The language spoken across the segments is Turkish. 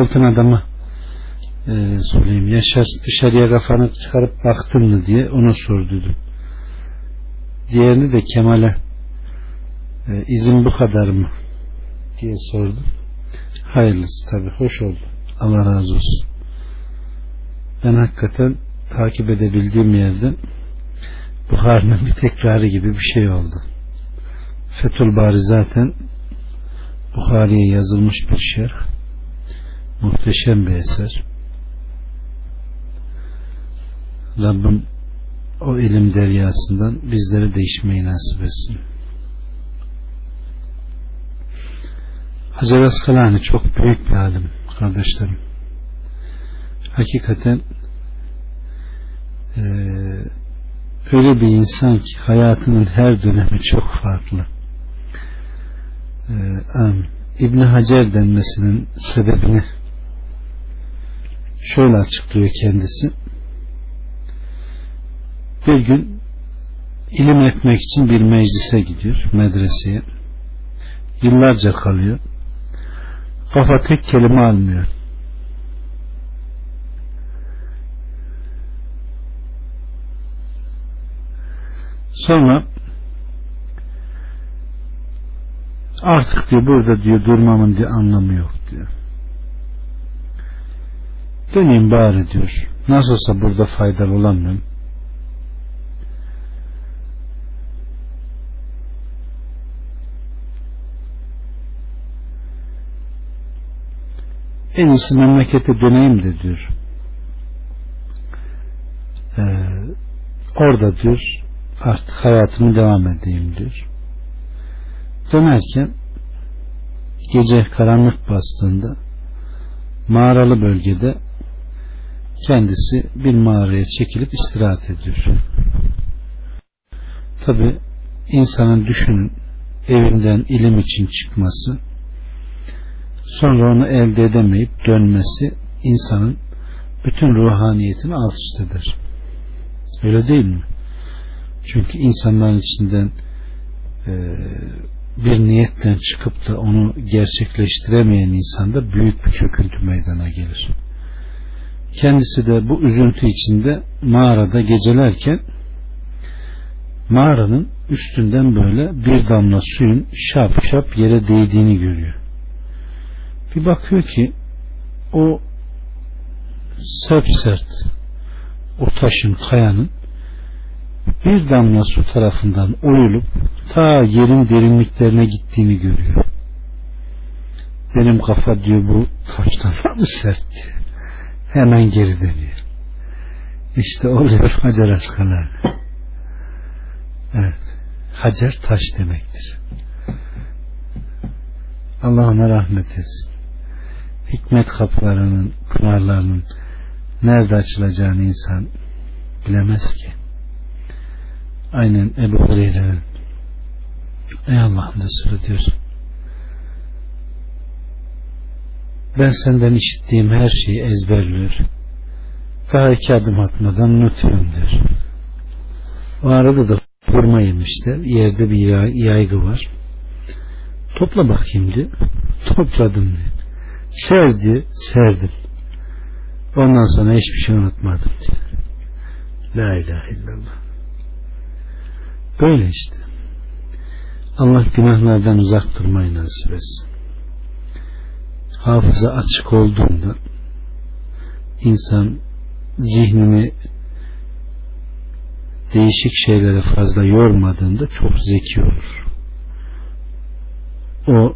altın adama e, söyleyeyim Yaşar dışarıya kafanı çıkarıp baktın mı diye ona sordum. Diğerini de Kemal'e e, izin bu kadar mı diye sordum. Hayırlısı tabi hoş oldu. Allah razı olsun. Ben hakikaten takip edebildiğim yerden Bukhari'nin bir tekrarı gibi bir şey oldu. Fethül Bari zaten Bukhari'ye yazılmış bir şerh. Muhteşem bir eser. Rabbim o ilim deryasından bizleri değişmeyi nasip etsin. Hacer Askalani çok büyük bir alim kardeşlerim. Hakikaten e, öyle bir insan ki hayatının her dönemi çok farklı. E, İbn Hacer denmesinin sebebini şöyle açıklıyor kendisi. Bir gün ilim etmek için bir meclise gidiyor, medreseye. Yıllarca kalıyor. Kafa tek kelime almıyor. Sonra artık diyor burada diyor durmamın diye anlamı yok diyor. Döneyim bari diyor. Nasıl olsa burada faydalı olamıyorum. en iyisi memlekete döneyim de diyor. Ee, orada diyor artık hayatımı devam edeyim diyor. Dönerken gece karanlık bastığında mağaralı bölgede kendisi bir mağaraya çekilip istirahat ediyor. Tabi insanın düşünün evinden ilim için çıkması sonra onu elde edemeyip dönmesi insanın bütün ruhaniyetini alt üst eder. Öyle değil mi? Çünkü insanların içinden e, bir niyetten çıkıp da onu gerçekleştiremeyen insanda büyük bir çöküntü meydana gelir. Kendisi de bu üzüntü içinde mağarada gecelerken mağaranın üstünden böyle bir damla suyun şap şap yere değdiğini görüyor. Bir bakıyor ki o sert sert o taşın kayanın bir damla su tarafından oyulup ta yerin derinliklerine gittiğini görüyor. Benim kafa diyor bu taştan daha mı sert. Hemen geri dönüyor. İşte oluyor Hacer Askalani. Evet. Hacer taş demektir. Allah ona rahmet etsin hikmet kapılarının, pınarlarının nerede açılacağını insan bilemez ki. Aynen Ebu Hureyre'nin Ey Allah'ın Resulü diyor. Ben senden işittiğim her şeyi ezberliyor. Daha iki adım atmadan unutuyorum diyor. O arada da hurma yemişler. Yerde bir yaygı var. Topla bakayım diyor. Topladım diyor. Serdi, serdim. Ondan sonra hiçbir şey unutmadım diyor. La ilahe illallah. Böyle işte. Allah günahlardan uzak durmayı nasip etsin. Hafıza açık olduğunda insan zihnini değişik şeylere fazla yormadığında çok zeki olur. O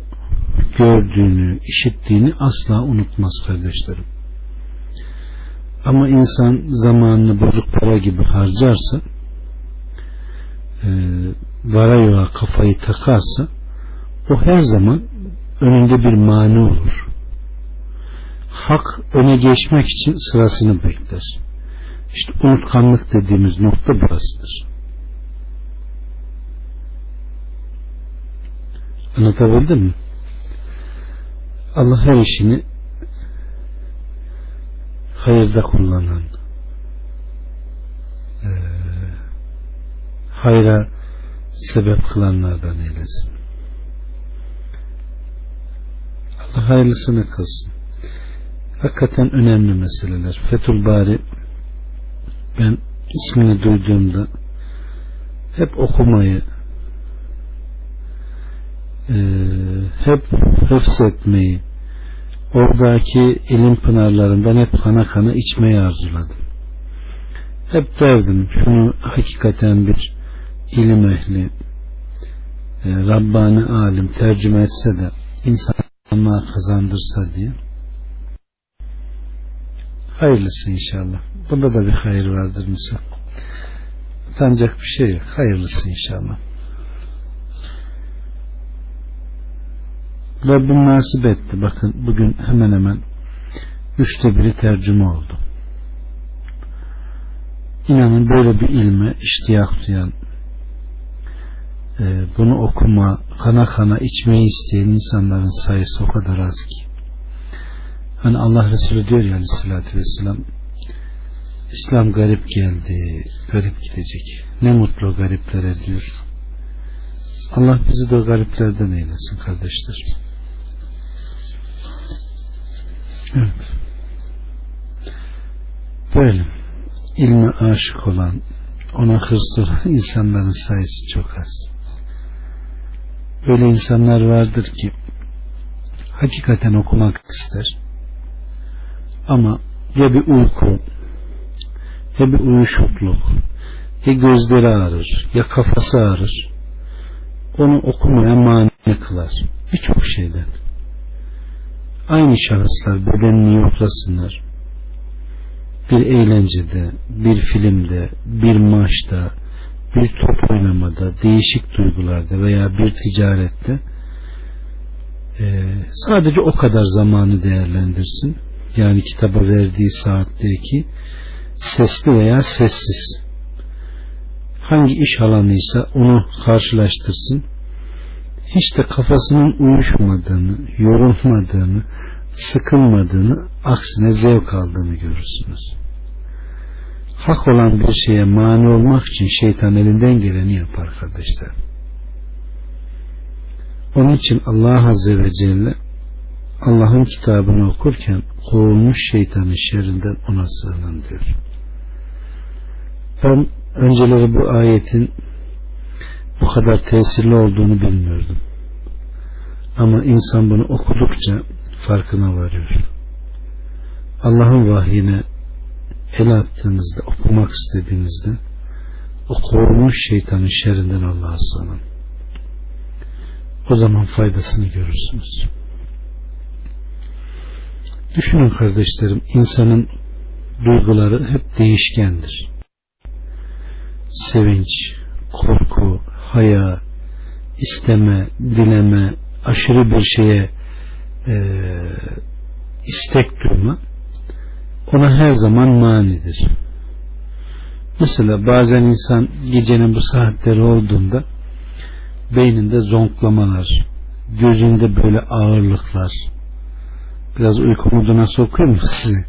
gördüğünü, işittiğini asla unutmaz kardeşlerim. Ama insan zamanını bozuk para gibi harcarsa e, vara yoğa kafayı takarsa o her zaman önünde bir mani olur. Hak öne geçmek için sırasını bekler. İşte unutkanlık dediğimiz nokta burasıdır. Anlatabildim mi? Allah her işini hayırda kullanan e, hayra sebep kılanlardan eylesin. Allah hayırlısını kılsın. Hakikaten önemli meseleler. Fethül Bari ben ismini duyduğumda hep okumayı e, hep hıfz etmeyi oradaki ilim pınarlarından hep kana kana içmeyi arzuladım. Hep derdim şunu hakikaten bir ilim ehli e, Rabbani alim tercüme etse de insanlığa kazandırsa diye. Hayırlısı inşallah. Bunda da bir hayır vardır Musa. Utanacak bir şey yok. Hayırlısı inşallah. Rabbim nasip etti. Bakın bugün hemen hemen üçte biri tercüme oldu. İnanın böyle bir ilme iştiyak duyan, e, bunu okuma, kana kana içmeyi isteyen insanların sayısı o kadar az ki. Hani Allah Resulü diyor ya aleyhissalatü vesselam İslam garip geldi, garip gidecek. Ne mutlu gariplere diyor. Allah bizi de gariplerden eylesin kardeşler. Evet. Böyle ilme aşık olan, ona hırslı olan insanların sayısı çok az. Öyle insanlar vardır ki hakikaten okumak ister. Ama ya bir uyku ya bir uyuşukluk ya gözleri ağrır ya kafası ağrır onu okumaya mani kılar birçok şeyden. Aynı şahıslar bedenini yoklasınlar. Bir eğlencede bir filmde bir maçta bir top oynamada değişik duygularda veya bir ticarette sadece o kadar zamanı değerlendirsin yani kitaba verdiği saatteki sesli veya sessiz. Hangi iş alanıysa onu karşılaştırsın. Hiç de kafasının uyuşmadığını yorulmadığını sıkılmadığını aksine zevk aldığını görürsünüz. Hak olan bir şeye mani olmak için şeytan elinden geleni yapar kardeşler. Onun için Allah Azze ve Celle Allah'ın kitabını okurken kovulmuş şeytanın şerrinden ona sığının diyor. Ben önceleri bu ayetin bu kadar tesirli olduğunu bilmiyordum. Ama insan bunu okudukça farkına varıyor. Allah'ın vahyine el attığınızda, okumak istediğinizde o kovulmuş şeytanın şerrinden Allah'a sığının. O zaman faydasını görürsünüz. Düşünün kardeşlerim insanın duyguları hep değişkendir. Sevinç, korku, haya, isteme, dileme, aşırı bir şeye e, istek duyma ona her zaman manidir. Mesela bazen insan gecenin bu saatleri olduğunda beyninde zonklamalar, gözünde böyle ağırlıklar, Biraz uyku moduna sokuyor mu sizi?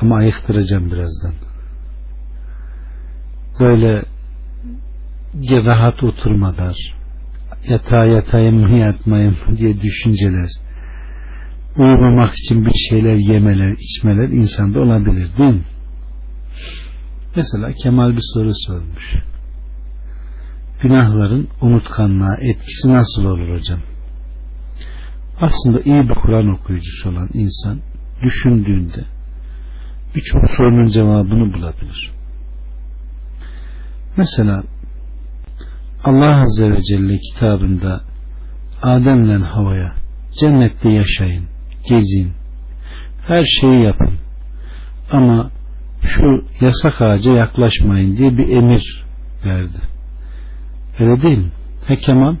Ama ayıktıracağım birazdan. Böyle rahat oturmalar, yatağa yatayım mı yatmayayım diye düşünceler, uyumamak için bir şeyler yemeler, içmeler insanda olabilir değil mi? Mesela Kemal bir soru sormuş. Günahların unutkanlığa etkisi nasıl olur hocam? Aslında iyi bir Kur'an okuyucusu olan insan düşündüğünde birçok sorunun cevabını bulabilir. Mesela Allah Azze ve Celle kitabında Adem'le havaya cennette yaşayın, gezin, her şeyi yapın ama şu yasak ağaca yaklaşmayın diye bir emir verdi. Öyle değil mi? He Kemal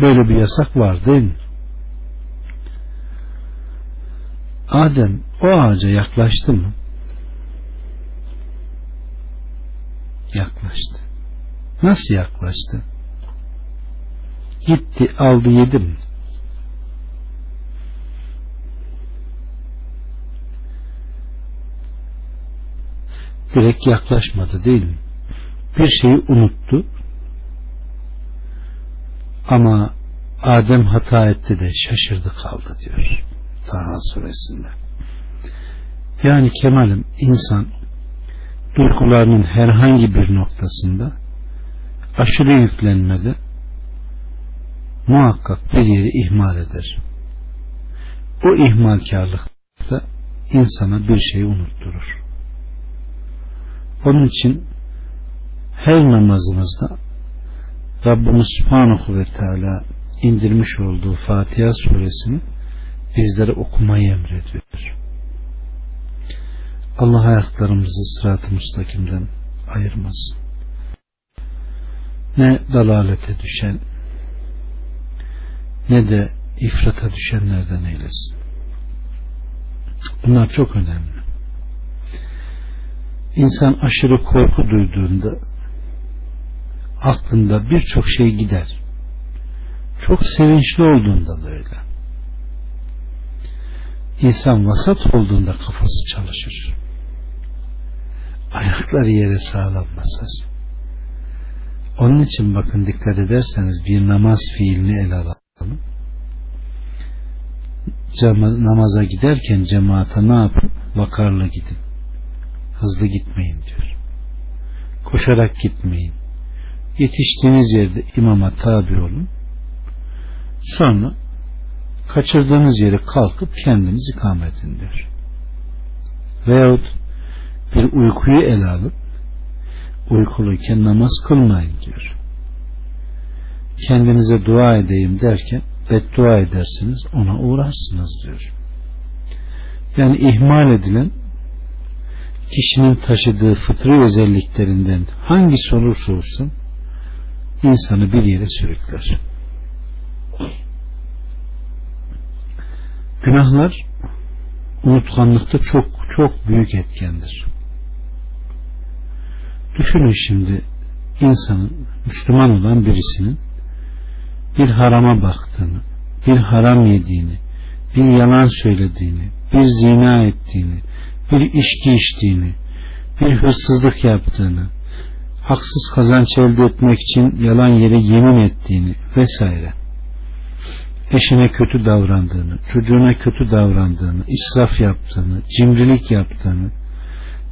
Böyle bir yasak var değil mi? Adem o ağaca yaklaştı mı? Yaklaştı. Nasıl yaklaştı? Gitti aldı yedi mi? Direkt yaklaşmadı değil mi? Bir şeyi unuttu ama Adem hata etti de şaşırdı kaldı diyor. Taha suresinde. Yani Kemal'im insan duygularının herhangi bir noktasında aşırı yüklenmede muhakkak bir yeri ihmal eder. O ihmalkarlıkta insana bir şeyi unutturur. Onun için her namazımızda Rabbimiz Subhanahu ve Teala indirmiş olduğu Fatiha suresini bizlere okumayı emrediyor. Allah ayaklarımızı sırat-ı müstakimden ayırmasın. Ne dalalete düşen ne de ifrata düşenlerden eylesin. Bunlar çok önemli. İnsan aşırı korku duyduğunda aklında birçok şey gider. Çok sevinçli olduğunda da öyle. İnsan vasat olduğunda kafası çalışır. Ayakları yere sağlam basar. Onun için bakın dikkat ederseniz bir namaz fiilini ele alalım. Cema, namaza giderken cemaate ne yapın? Vakarla gidin. Hızlı gitmeyin diyor. Koşarak gitmeyin. Yetiştiğiniz yerde imama tabi olun. Sonra kaçırdığınız yere kalkıp kendiniz ikamet edin diyor. Veyahut bir uykuyu ele alıp uykuluyken namaz kılmayın diyor. Kendinize dua edeyim derken beddua edersiniz ona uğrarsınız diyor. Yani ihmal edilen kişinin taşıdığı fıtri özelliklerinden hangisi olursa olsun insanı bir yere sürükler. Günahlar unutkanlıkta çok çok büyük etkendir. Düşünün şimdi insanın Müslüman olan birisinin bir harama baktığını, bir haram yediğini, bir yalan söylediğini, bir zina ettiğini, bir içki içtiğini, bir hırsızlık yaptığını, haksız kazanç elde etmek için yalan yere yemin ettiğini vesaire. Eşine kötü davrandığını, çocuğuna kötü davrandığını, israf yaptığını, cimrilik yaptığını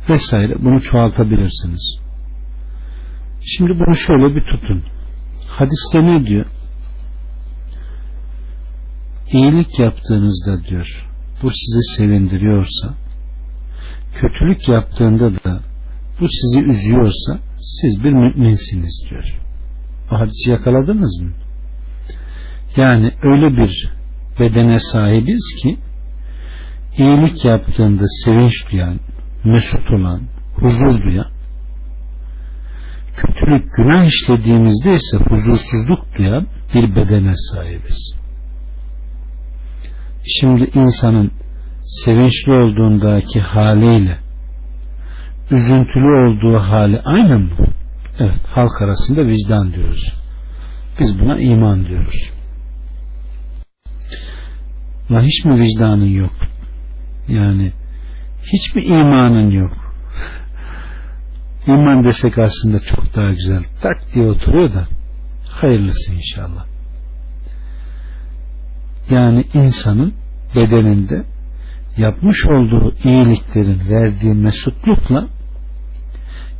vesaire bunu çoğaltabilirsiniz. Şimdi bunu şöyle bir tutun. Hadiste ne diyor? İyilik yaptığınızda diyor bu sizi sevindiriyorsa kötülük yaptığında da bu sizi üzüyorsa siz bir müminsiniz diyor. Bu hadisi yakaladınız mı? Yani öyle bir bedene sahibiz ki iyilik yaptığında sevinç duyan, mesut olan, huzur duyan kötülük günah işlediğimizde ise huzursuzluk duyan bir bedene sahibiz. Şimdi insanın sevinçli olduğundaki haliyle üzüntülü olduğu hali aynı mı? Evet, halk arasında vicdan diyoruz. Biz buna iman diyoruz. La hiç mi vicdanın yok? Yani hiç mi imanın yok? İman desek aslında çok daha güzel. Tak diye oturuyor da hayırlısı inşallah. Yani insanın bedeninde yapmış olduğu iyiliklerin verdiği mesutlukla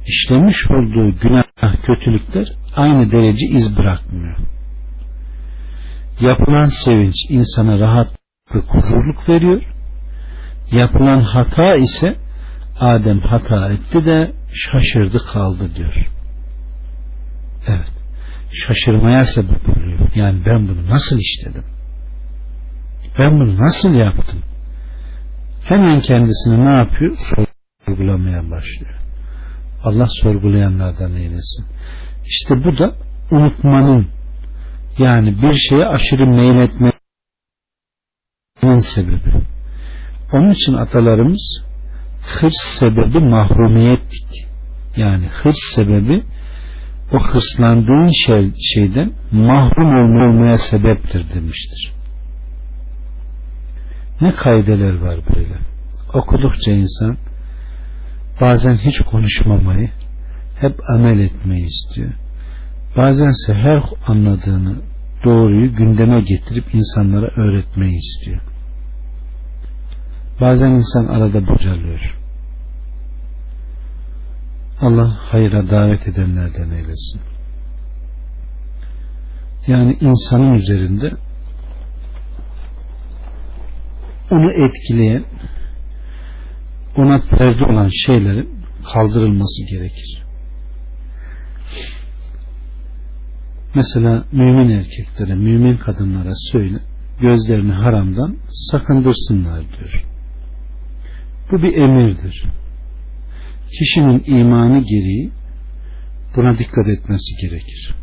işlemiş olduğu günah kötülükler aynı derece iz bırakmıyor. Yapılan sevinç insana rahatlık, huzurluk veriyor. Yapılan hata ise Adem hata etti de şaşırdı kaldı diyor. Evet. Şaşırmaya sebep oluyor. Yani ben bunu nasıl işledim? Ben bunu nasıl yaptım? Hemen kendisini ne yapıyor? Sorgulamaya başlıyor. Allah sorgulayanlardan eylesin. İşte bu da unutmanın yani bir şeye aşırı meyletmenin sebebi. Onun için atalarımız hırs sebebi mahrumiyettik. Yani hırs sebebi o hırslandığın şey, şeyden mahrum olmaya sebeptir demiştir. Ne kaydeler var böyle. Okudukça insan bazen hiç konuşmamayı hep amel etmeyi istiyor. Bazense her anladığını doğruyu gündeme getirip insanlara öğretmeyi istiyor. Bazen insan arada bocalıyor. Allah hayra davet edenlerden eylesin. Yani insanın üzerinde onu etkileyen ona perde olan şeylerin kaldırılması gerekir. Mesela mümin erkeklere, mümin kadınlara söyle, gözlerini haramdan sakındırsınlar diyor. Bu bir emirdir. Kişinin imanı gereği buna dikkat etmesi gerekir.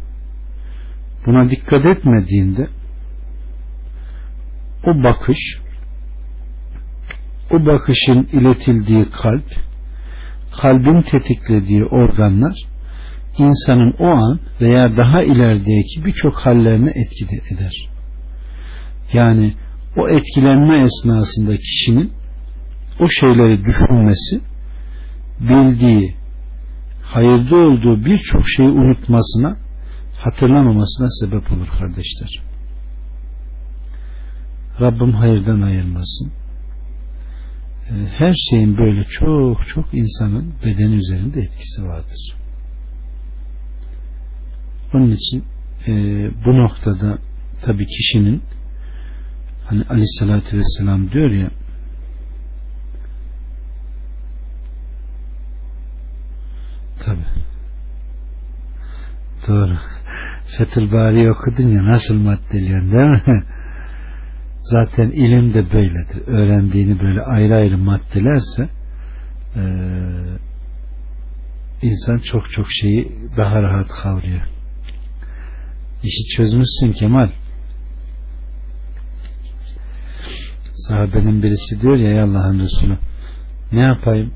Buna dikkat etmediğinde o bakış o bakışın iletildiği kalp kalbin tetiklediği organlar insanın o an veya daha ilerideki birçok hallerine etki eder. Yani o etkilenme esnasında kişinin o şeyleri düşünmesi bildiği hayırda olduğu birçok şeyi unutmasına hatırlamamasına sebep olur kardeşler. Rabbim hayırdan ayırmasın. Ee, her şeyin böyle çok çok insanın beden üzerinde etkisi vardır. Onun için e, bu noktada tabi kişinin hani aleyhissalatü vesselam diyor ya tabi doğru Fethül okudun ya nasıl maddeliyorsun değil mi? Zaten ilim de böyledir. Öğrendiğini böyle ayrı ayrı maddelerse e, insan çok çok şeyi daha rahat kavruyor. İşi çözmüşsün Kemal. Sahabenin birisi diyor ya Allah'ın Resulü ne yapayım?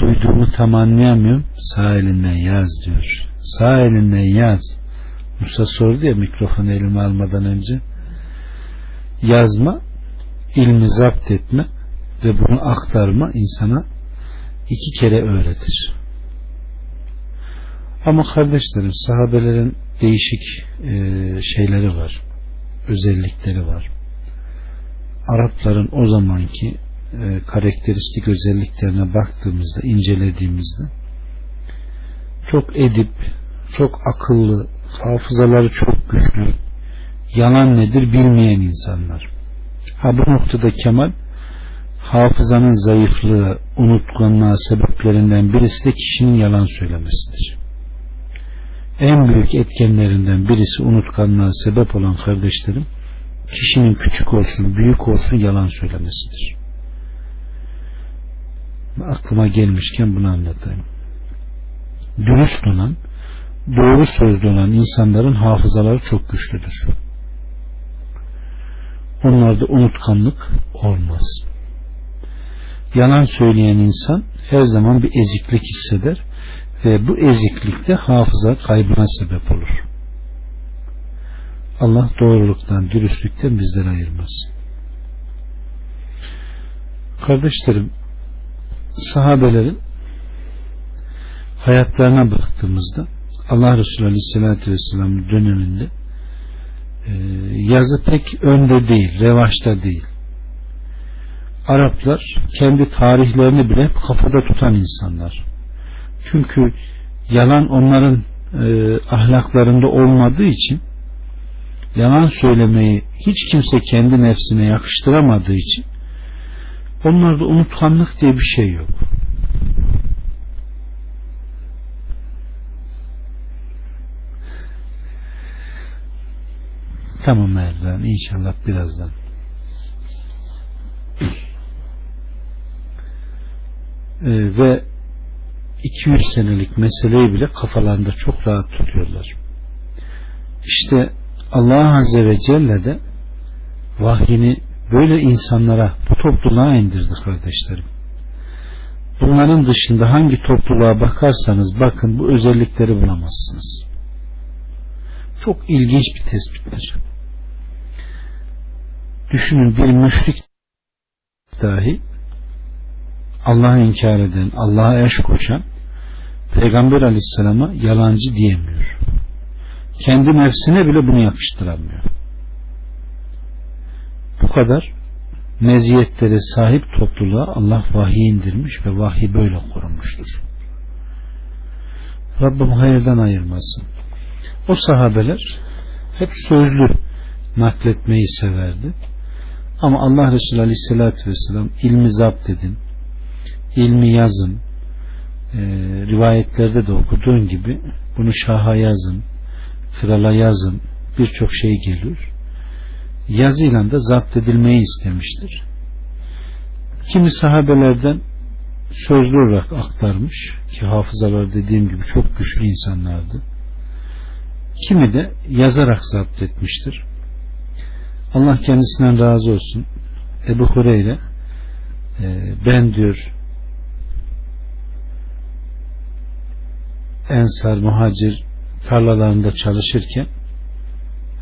Duyduğumu tam anlayamıyorum. Sağ elinden yaz diyor. Sağ elinden yaz. Musa sordu ya mikrofonu elime almadan önce yazma, ilmi zapt etme ve bunu aktarma insana iki kere öğretir. Ama kardeşlerim sahabelerin değişik e, şeyleri var. Özellikleri var. Arapların o zamanki e, karakteristik özelliklerine baktığımızda, incelediğimizde çok edip, çok akıllı, hafızaları çok güçlü, yalan nedir bilmeyen insanlar. Ha bu noktada Kemal hafızanın zayıflığı, unutkanlığa sebeplerinden birisi de kişinin yalan söylemesidir. En büyük etkenlerinden birisi unutkanlığa sebep olan kardeşlerim kişinin küçük olsun, büyük olsun yalan söylemesidir. Aklıma gelmişken bunu anlatayım. Dürüst olan, doğru sözlü olan insanların hafızaları çok güçlüdür onlarda unutkanlık olmaz. Yalan söyleyen insan her zaman bir eziklik hisseder ve bu eziklikte hafıza kaybına sebep olur. Allah doğruluktan, dürüstlükten bizleri ayırmaz. Kardeşlerim, sahabelerin hayatlarına baktığımızda Allah Resulü Aleyhisselatü Vesselam'ın döneminde yazı pek önde değil, revaçta değil. Araplar kendi tarihlerini bile kafada tutan insanlar. Çünkü yalan onların e, ahlaklarında olmadığı için yalan söylemeyi hiç kimse kendi nefsine yakıştıramadığı için onlarda unutkanlık diye bir şey yok. Tamam Erdoğan inşallah birazdan. Ee, ve 200 senelik meseleyi bile kafalarında çok rahat tutuyorlar. İşte Allah Azze ve Celle de vahyini böyle insanlara bu topluluğa indirdi kardeşlerim. Bunların dışında hangi topluluğa bakarsanız bakın bu özellikleri bulamazsınız. Çok ilginç bir tespittir düşünün bir müşrik dahi Allah'ı inkar eden, Allah'a eş koşan Peygamber aleyhisselama yalancı diyemiyor. Kendi nefsine bile bunu yakıştıramıyor. Bu kadar meziyetlere sahip topluluğa Allah vahiy indirmiş ve vahiy böyle korunmuştur. Rabbim hayırdan ayırmasın. O sahabeler hep sözlü nakletmeyi severdi. Ama Allah Resulü Aleyhisselatü Vesselam ilmi zapt edin, ilmi yazın, e, rivayetlerde de okuduğun gibi bunu şaha yazın, krala yazın, birçok şey geliyor. Yazıyla da zapt edilmeyi istemiştir. Kimi sahabelerden sözlü olarak aktarmış ki hafızalar dediğim gibi çok güçlü insanlardı. Kimi de yazarak zapt etmiştir. Allah kendisinden razı olsun. Ebu Hureyre e, ben diyor Ensar, muhacir tarlalarında çalışırken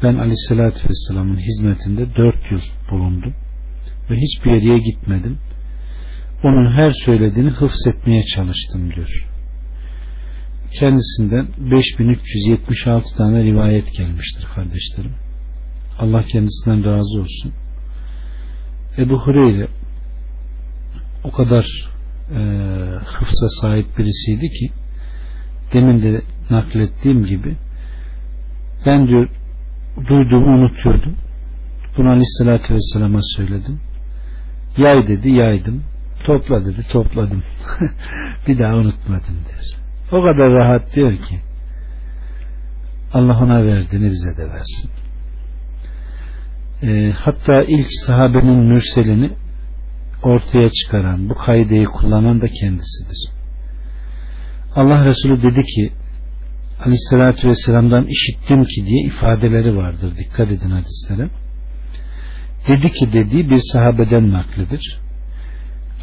ben Aleyhisselatü Vesselam'ın hizmetinde dört yıl bulundum ve hiçbir yere gitmedim. Onun her söylediğini hıfz etmeye çalıştım diyor. Kendisinden 5376 tane rivayet gelmiştir kardeşlerim. Allah kendisinden razı olsun. Ebu Hureyre o kadar e, hıfza sahip birisiydi ki demin de naklettiğim gibi ben diyor duyduğumu unutuyordum. Bunu Aleyhisselatü Vesselam'a söyledim. Yay dedi yaydım. Topla dedi topladım. bir daha unutmadım der. O kadar rahat diyor ki Allah ona verdiğini bize de versin. E, hatta ilk sahabenin mürselini ortaya çıkaran, bu kaideyi kullanan da kendisidir. Allah Resulü dedi ki Aleyhisselatü Vesselam'dan işittim ki diye ifadeleri vardır. Dikkat edin hadislere. Dedi ki dediği bir sahabeden naklidir.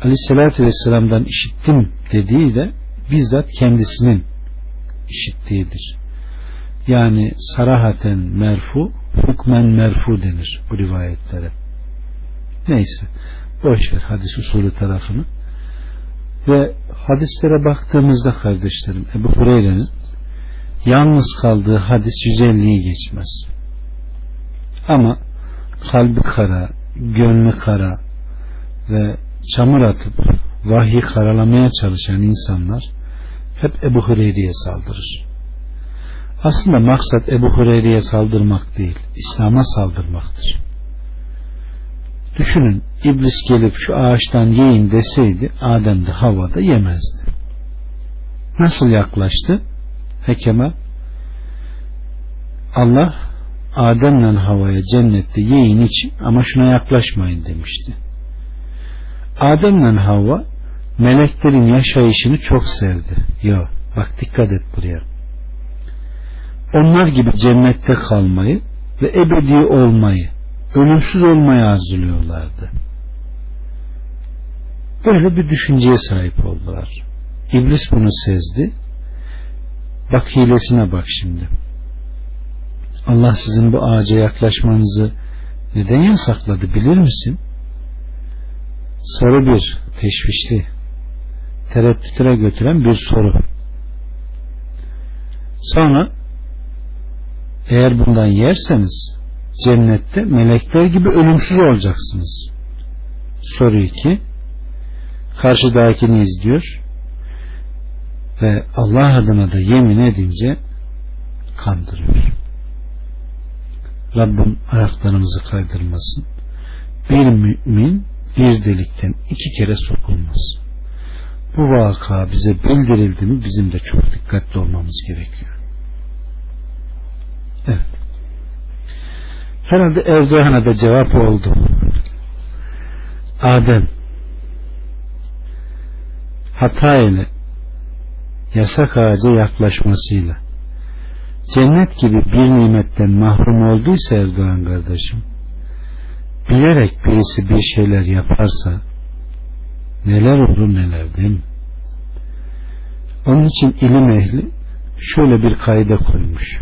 Aleyhisselatü Vesselam'dan işittim dediği de bizzat kendisinin işittiğidir. Yani sarahaten merfu, hukmen merfu denir bu rivayetlere. Neyse, boş ver hadis usulü tarafını. Ve hadislere baktığımızda kardeşlerim Ebu Hureyre'nin yalnız kaldığı hadis 150'yi geçmez. Ama kalbi kara, gönlü kara ve çamur atıp vahyi karalamaya çalışan insanlar hep Ebu Hureyre'ye saldırır. Aslında maksat Ebu Hureyre'ye saldırmak değil, İslam'a saldırmaktır. Düşünün iblis gelip şu ağaçtan yiyin deseydi Adem de Havva da yemezdi. Nasıl yaklaştı? Hekeme Allah Adem'le Havva'ya cennette yiyin için ama şuna yaklaşmayın demişti. Adem'le Havva meleklerin yaşayışını çok sevdi. Ya bak dikkat et buraya. Onlar gibi cennette kalmayı ve ebedi olmayı, ölümsüz olmayı arzuluyorlardı. Böyle bir düşünceye sahip oldular. İblis bunu sezdi. Bak hilesine bak şimdi. Allah sizin bu ağaca yaklaşmanızı neden yasakladı bilir misin? Soru bir, teşvişli, tereddütlere götüren bir soru. Sonra eğer bundan yerseniz cennette melekler gibi ölümsüz olacaksınız. Soru 2 karşıdakini izliyor ve Allah adına da yemin edince kandırıyor. Rabbim ayaklarımızı kaydırmasın. Bir mümin bir delikten iki kere sokulmaz. Bu vaka bize bildirildi mi bizim de çok dikkatli olmamız gerekiyor. Evet. Herhalde Erdoğan'a da cevap oldu. Adem hata ile yasak ağaca yaklaşmasıyla cennet gibi bir nimetten mahrum olduysa Erdoğan kardeşim bilerek birisi bir şeyler yaparsa neler olur neler değil mi? Onun için ilim ehli şöyle bir kaide koymuş.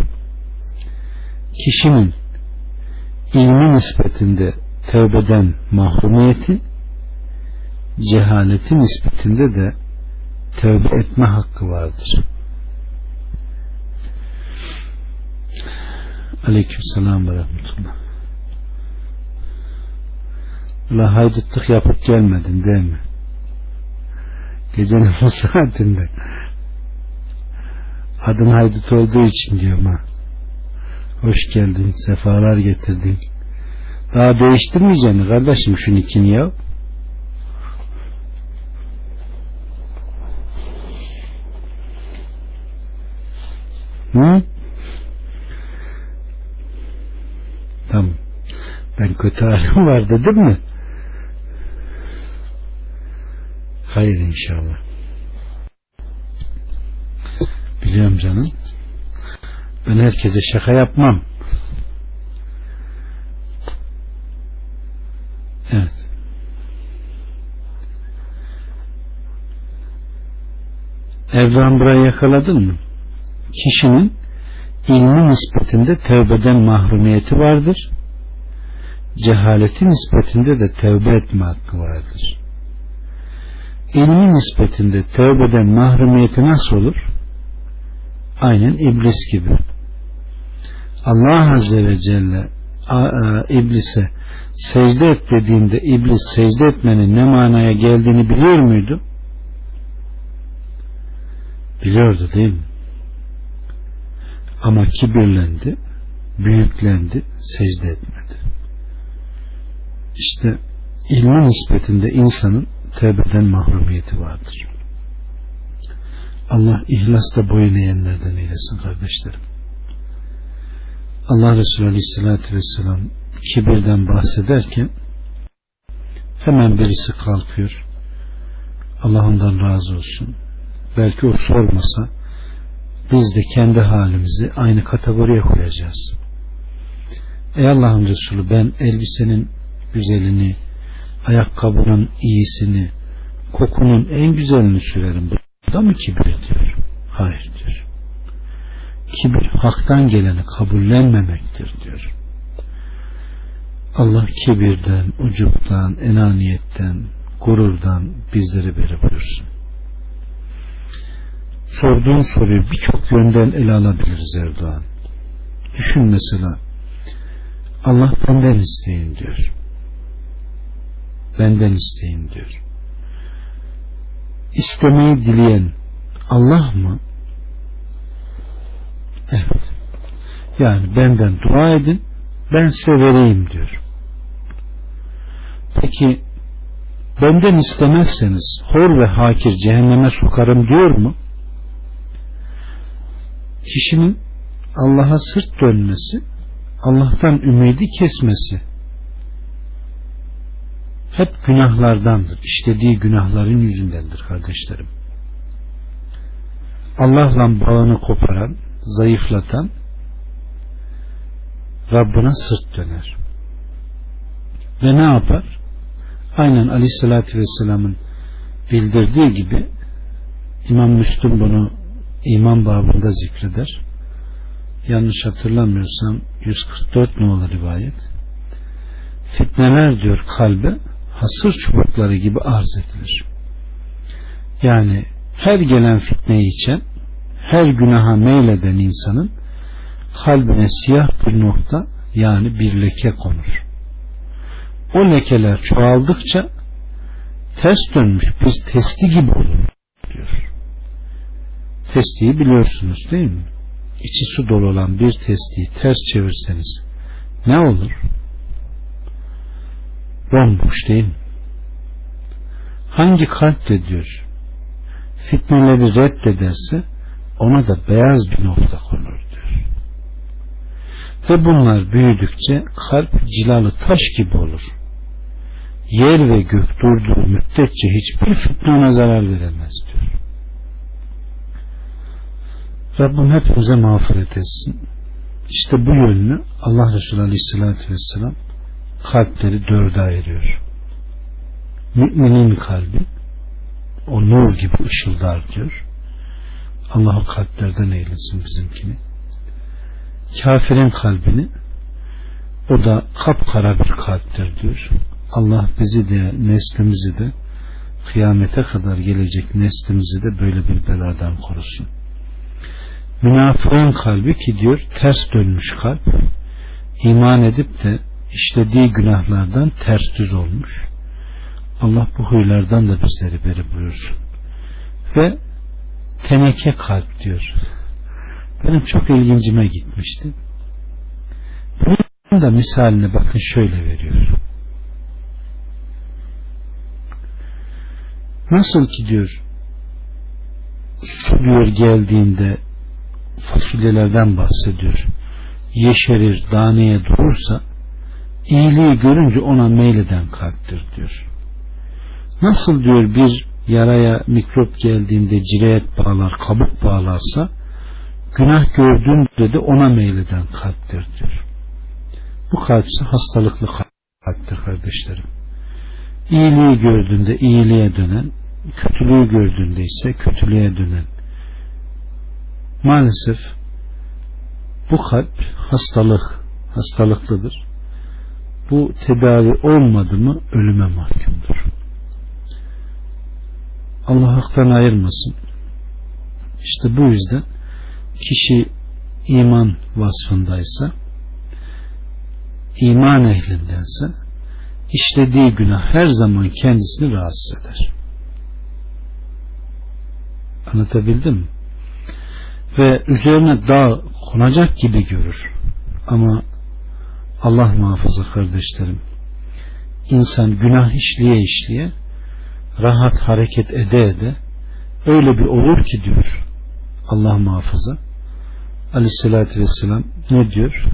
Kişinin ilmi nispetinde tövbeden mahrumiyeti cehaleti nispetinde de tövbe etme hakkı vardır. Aleyküm selam ve rahmetullah. Ula haydutluk yapıp gelmedin değil mi? Gecenin bu saatinde. Adın haydut olduğu için diyorum ha. Hoş geldin, sefalar getirdin. Daha değiştirmeyeceksin kardeşim şu nikini ya. Hı? Tamam. Ben kötü halim var dedim mi? Hayır inşallah. Biliyorum canım. Ben herkese şaka yapmam. Evet. Evren burayı yakaladın mı? Kişinin ilmi nispetinde tevbeden mahrumiyeti vardır. Cehaleti nispetinde de tevbe etme hakkı vardır. İlmi nispetinde tevbeden mahrumiyeti nasıl olur? Aynen iblis gibi. Allah Azze ve Celle iblise secde et dediğinde iblis secde etmenin ne manaya geldiğini biliyor muydu? Biliyordu değil mi? Ama kibirlendi, büyüklendi, secde etmedi. İşte ilmi nispetinde insanın tevbeden mahrumiyeti vardır. Allah ihlasla boyun eğenlerden eylesin kardeşlerim. Allah Resulü Aleyhisselatü Vesselam kibirden bahsederken hemen birisi kalkıyor. Allah ondan razı olsun. Belki o sormasa biz de kendi halimizi aynı kategoriye koyacağız. Ey Allah'ın Resulü ben elbisenin güzelini, ayakkabının iyisini, kokunun en güzelini sürerim. Da mı kibir ediyor? Hayır diyor. Kibir haktan geleni kabullenmemektir diyor. Allah kibirden, ucuptan, enaniyetten, gururdan bizleri beri buyursun. Sorduğun soruyu birçok yönden ele alabiliriz Erdoğan. Düşün mesela Allah benden isteyin diyor. Benden isteyin diyor. İstemeyi dileyen Allah mı? Evet. Yani benden dua edin ben size vereyim diyor. Peki benden istemezseniz hor ve hakir cehenneme sokarım diyor mu? Kişinin Allah'a sırt dönmesi, Allah'tan ümidi kesmesi hep günahlardandır. İşlediği günahların yüzündendir kardeşlerim. Allah'la bağını koparan, zayıflatan Rabbına sırt döner. Ve ne yapar? Aynen Aleyhisselatü Vesselam'ın bildirdiği gibi İmam Müslüm bunu iman babında zikreder. Yanlış hatırlamıyorsam 144 olur rivayet. Fitneler diyor kalbe hasır çubukları gibi arz edilir. Yani her gelen fitneyi içen, her günaha meyleden insanın kalbine siyah bir nokta yani bir leke konur. O lekeler çoğaldıkça ters dönmüş bir testi gibi olur diyor. Testiyi biliyorsunuz değil mi? İçi su dolu olan bir testiyi ters çevirseniz ne olur? Bomboş değil mi? Hangi kalp de diyor fitneleri reddederse ona da beyaz bir nokta konur diyor. Ve bunlar büyüdükçe kalp cilalı taş gibi olur. Yer ve gök durduğu müddetçe hiçbir fitne ona zarar veremez diyor. Rabbim hepimize mağfiret etsin. İşte bu yönünü Allah Resulü Aleyhisselatü Vesselam kalpleri dörde ayırıyor. Müminin kalbi o nur gibi ışıldar diyor. Allah o kalplerden eylesin bizimkini. Kafirin kalbini o da kapkara bir kalptir diyor. Allah bizi de neslimizi de kıyamete kadar gelecek neslimizi de böyle bir beladan korusun. Münafığın kalbi ki diyor ters dönmüş kalp iman edip de işlediği günahlardan ters düz olmuş. Allah bu huylardan da bizleri beri buyursun. Ve teneke kalp diyor. Benim çok ilgincime gitmişti. Bunun da misalini bakın şöyle veriyor. Nasıl ki diyor su diyor geldiğinde fasulyelerden bahsediyor. Yeşerir, daneye durursa iyiliği görünce ona meyleden kalptir diyor. Nasıl diyor bir yaraya mikrop geldiğinde cireyet bağlar, kabuk bağlarsa günah gördüğünde de ona meyleden kalptir diyor. Bu kalp ise hastalıklı kalptir kardeşlerim. İyiliği gördüğünde iyiliğe dönen, kötülüğü gördüğünde ise kötülüğe dönen. Maalesef bu kalp hastalık, hastalıklıdır. Bu tedavi olmadı mı ölüme mahkumdur. Allah haktan ayırmasın. İşte bu yüzden kişi iman vasfındaysa iman ehlindense işlediği günah her zaman kendisini rahatsız eder. Anlatabildim mi? Ve üzerine dağ konacak gibi görür. Ama Allah muhafaza kardeşlerim insan günah işliye işliye rahat hareket ede ede öyle bir olur ki diyor Allah muhafaza aleyhissalatü vesselam ne diyor?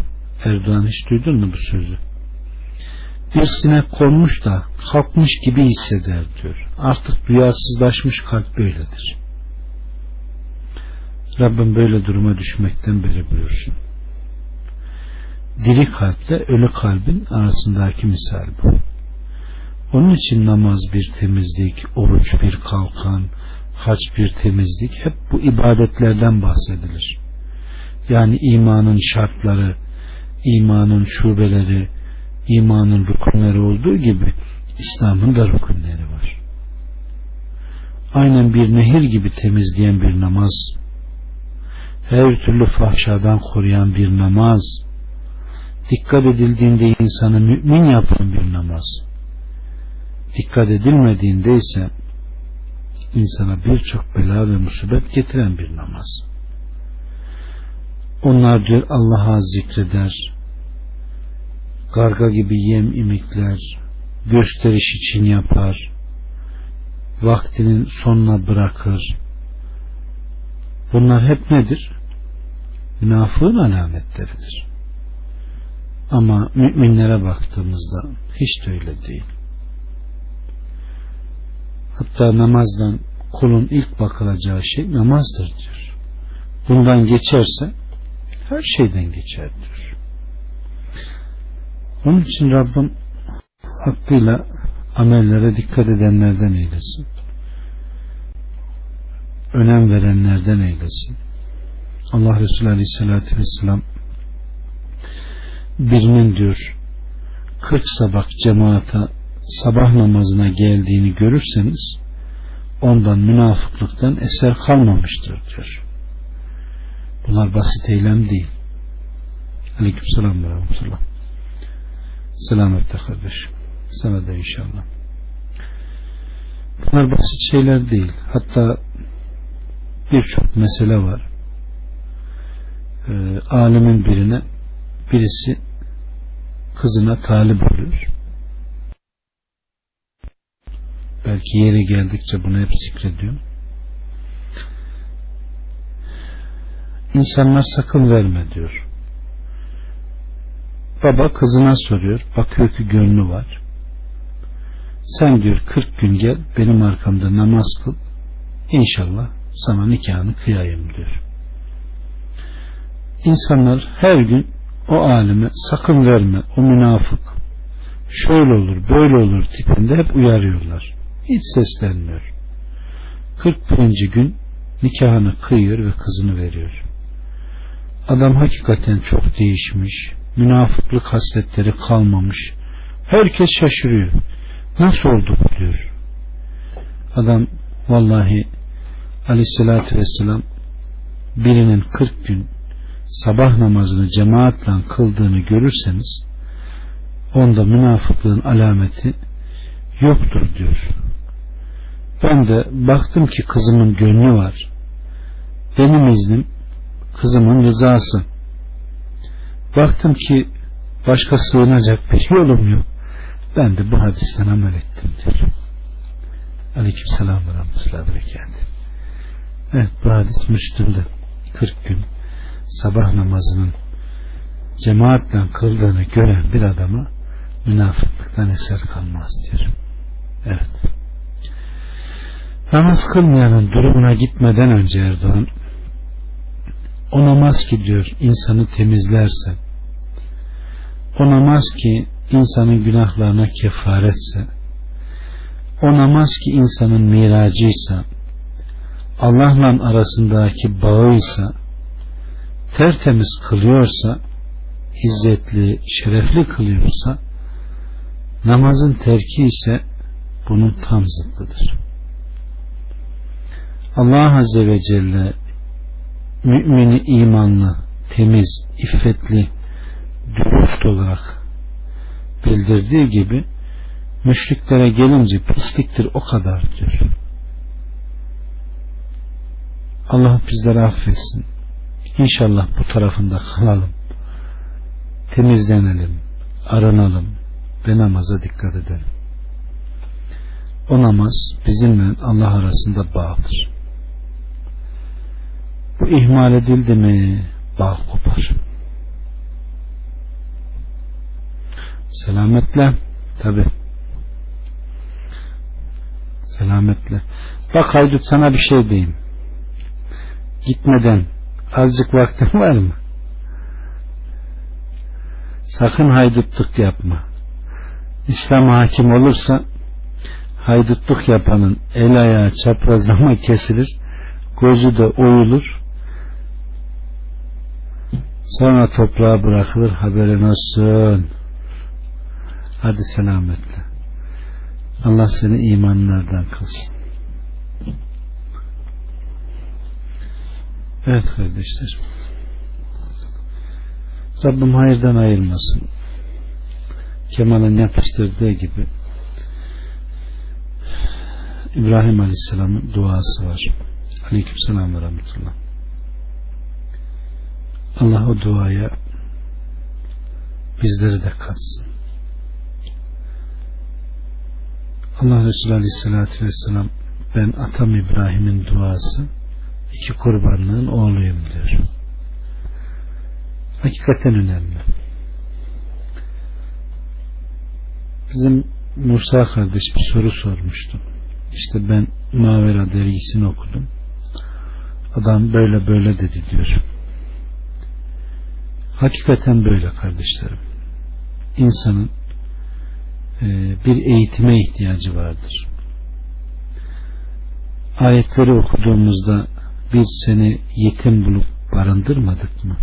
Erdoğan hiç duydun mu bu sözü? Bir sinek konmuş da kalkmış gibi hisseder diyor. Artık duyarsızlaşmış kalp böyledir. Rabbim böyle duruma düşmekten beri buyursun. Diri kalple ölü kalbin arasındaki misal bu onun için namaz bir temizlik, oruç bir kalkan, hac bir temizlik hep bu ibadetlerden bahsedilir. Yani imanın şartları, imanın şubeleri, imanın rukunları olduğu gibi İslam'ın da rukunları var. Aynen bir nehir gibi temizleyen bir namaz, her türlü fahşadan koruyan bir namaz, dikkat edildiğinde insanı mümin yapan bir namaz, dikkat edilmediğinde ise insana birçok bela ve musibet getiren bir namaz. Onlar diyor Allah'a zikreder, garga gibi yem imikler, gösteriş için yapar, vaktinin sonuna bırakır. Bunlar hep nedir? Münafığın alametleridir. Ama müminlere baktığımızda hiç de öyle değil. Hatta namazdan kulun ilk bakılacağı şey namazdır diyor. Bundan geçerse her şeyden geçer diyor. Onun için Rabbim hakkıyla amellere dikkat edenlerden eylesin. Önem verenlerden eylesin. Allah Resulü Aleyhisselatü Vesselam birinin diyor 40 sabah cemaata sabah namazına geldiğini görürseniz ondan münafıklıktan eser kalmamıştır diyor. Bunlar basit eylem değil. Aleyküm selam ve rahmetullah. Selametle kardeşim. Sana da inşallah. Bunlar basit şeyler değil. Hatta birçok mesele var. Ee, alemin birine birisi kızına talip oluyor. Belki yeri geldikçe bunu hep zikrediyorum. İnsanlar sakın verme diyor. Baba kızına soruyor. Bakıyor ki gönlü var. Sen diyor 40 gün gel benim arkamda namaz kıl. İnşallah sana nikahını kıyayım diyor. İnsanlar her gün o alime sakın verme o münafık şöyle olur böyle olur tipinde hep uyarıyorlar. Hiç seslenmiyor. 41. gün nikahını kıyıyor ve kızını veriyor. Adam hakikaten çok değişmiş. Münafıklık hasletleri kalmamış. Herkes şaşırıyor. Nasıl oldu bu diyor. Adam vallahi aleyhissalatü vesselam birinin 40 gün sabah namazını cemaatle kıldığını görürseniz onda münafıklığın alameti yoktur diyor. Ben de baktım ki kızımın gönlü var. Benim iznim kızımın rızası. Baktım ki başka sığınacak bir yolum yok. Ben de bu hadisten amel ettim diyor. Aleyküm selam ve rahmetullahi berekatuhu. Evet bu hadis Müslüm'de 40 gün sabah namazının cemaatle kıldığını gören bir adama münafıklıktan eser kalmaz diyor. Evet. Namaz kılmayanın durumuna gitmeden önce Erdoğan o namaz ki diyor insanı temizlerse o namaz ki insanın günahlarına kefaretse o namaz ki insanın miracıysa Allah'la arasındaki bağıysa tertemiz kılıyorsa izzetli, şerefli kılıyorsa namazın terki ise bunun tam zıttıdır. Allah Azze ve Celle mümini imanlı, temiz, iffetli, dürüst olarak bildirdiği gibi müşriklere gelince pisliktir o kadar diyor. Allah bizleri affetsin. İnşallah bu tarafında kalalım. Temizlenelim, arınalım ve namaza dikkat edelim. O namaz bizimle Allah arasında bağdır. Bu ihmal edildi mi bağ kopar. Selametle tabi. Selametle. Bak haydut sana bir şey diyeyim. Gitmeden azıcık vaktin var mı? Sakın haydutluk yapma. İslam hakim olursa haydutluk yapanın el ayağı çaprazlama kesilir, gözü de oyulur, sonra toprağa bırakılır haberin olsun. Hadi selametle. Allah seni imanlardan kılsın. Evet kardeşler. Rabbim hayırdan ayırmasın. Kemal'in yapıştırdığı gibi İbrahim Aleyhisselam'ın duası var. Aleyküm selam ve rahmetullah. Allah o duaya bizleri de katsın. Allah Resulü Aleyhisselatü Vesselam ben atam İbrahim'in duası iki kurbanlığın oğluyum diyor. Hakikaten önemli. Bizim Musa kardeş bir soru sormuştu. İşte ben Mavera dergisini okudum. Adam böyle böyle dedi diyor. Hakikaten böyle kardeşlerim. İnsanın e, bir eğitime ihtiyacı vardır. Ayetleri okuduğumuzda bir seni yetim bulup barındırmadık mı?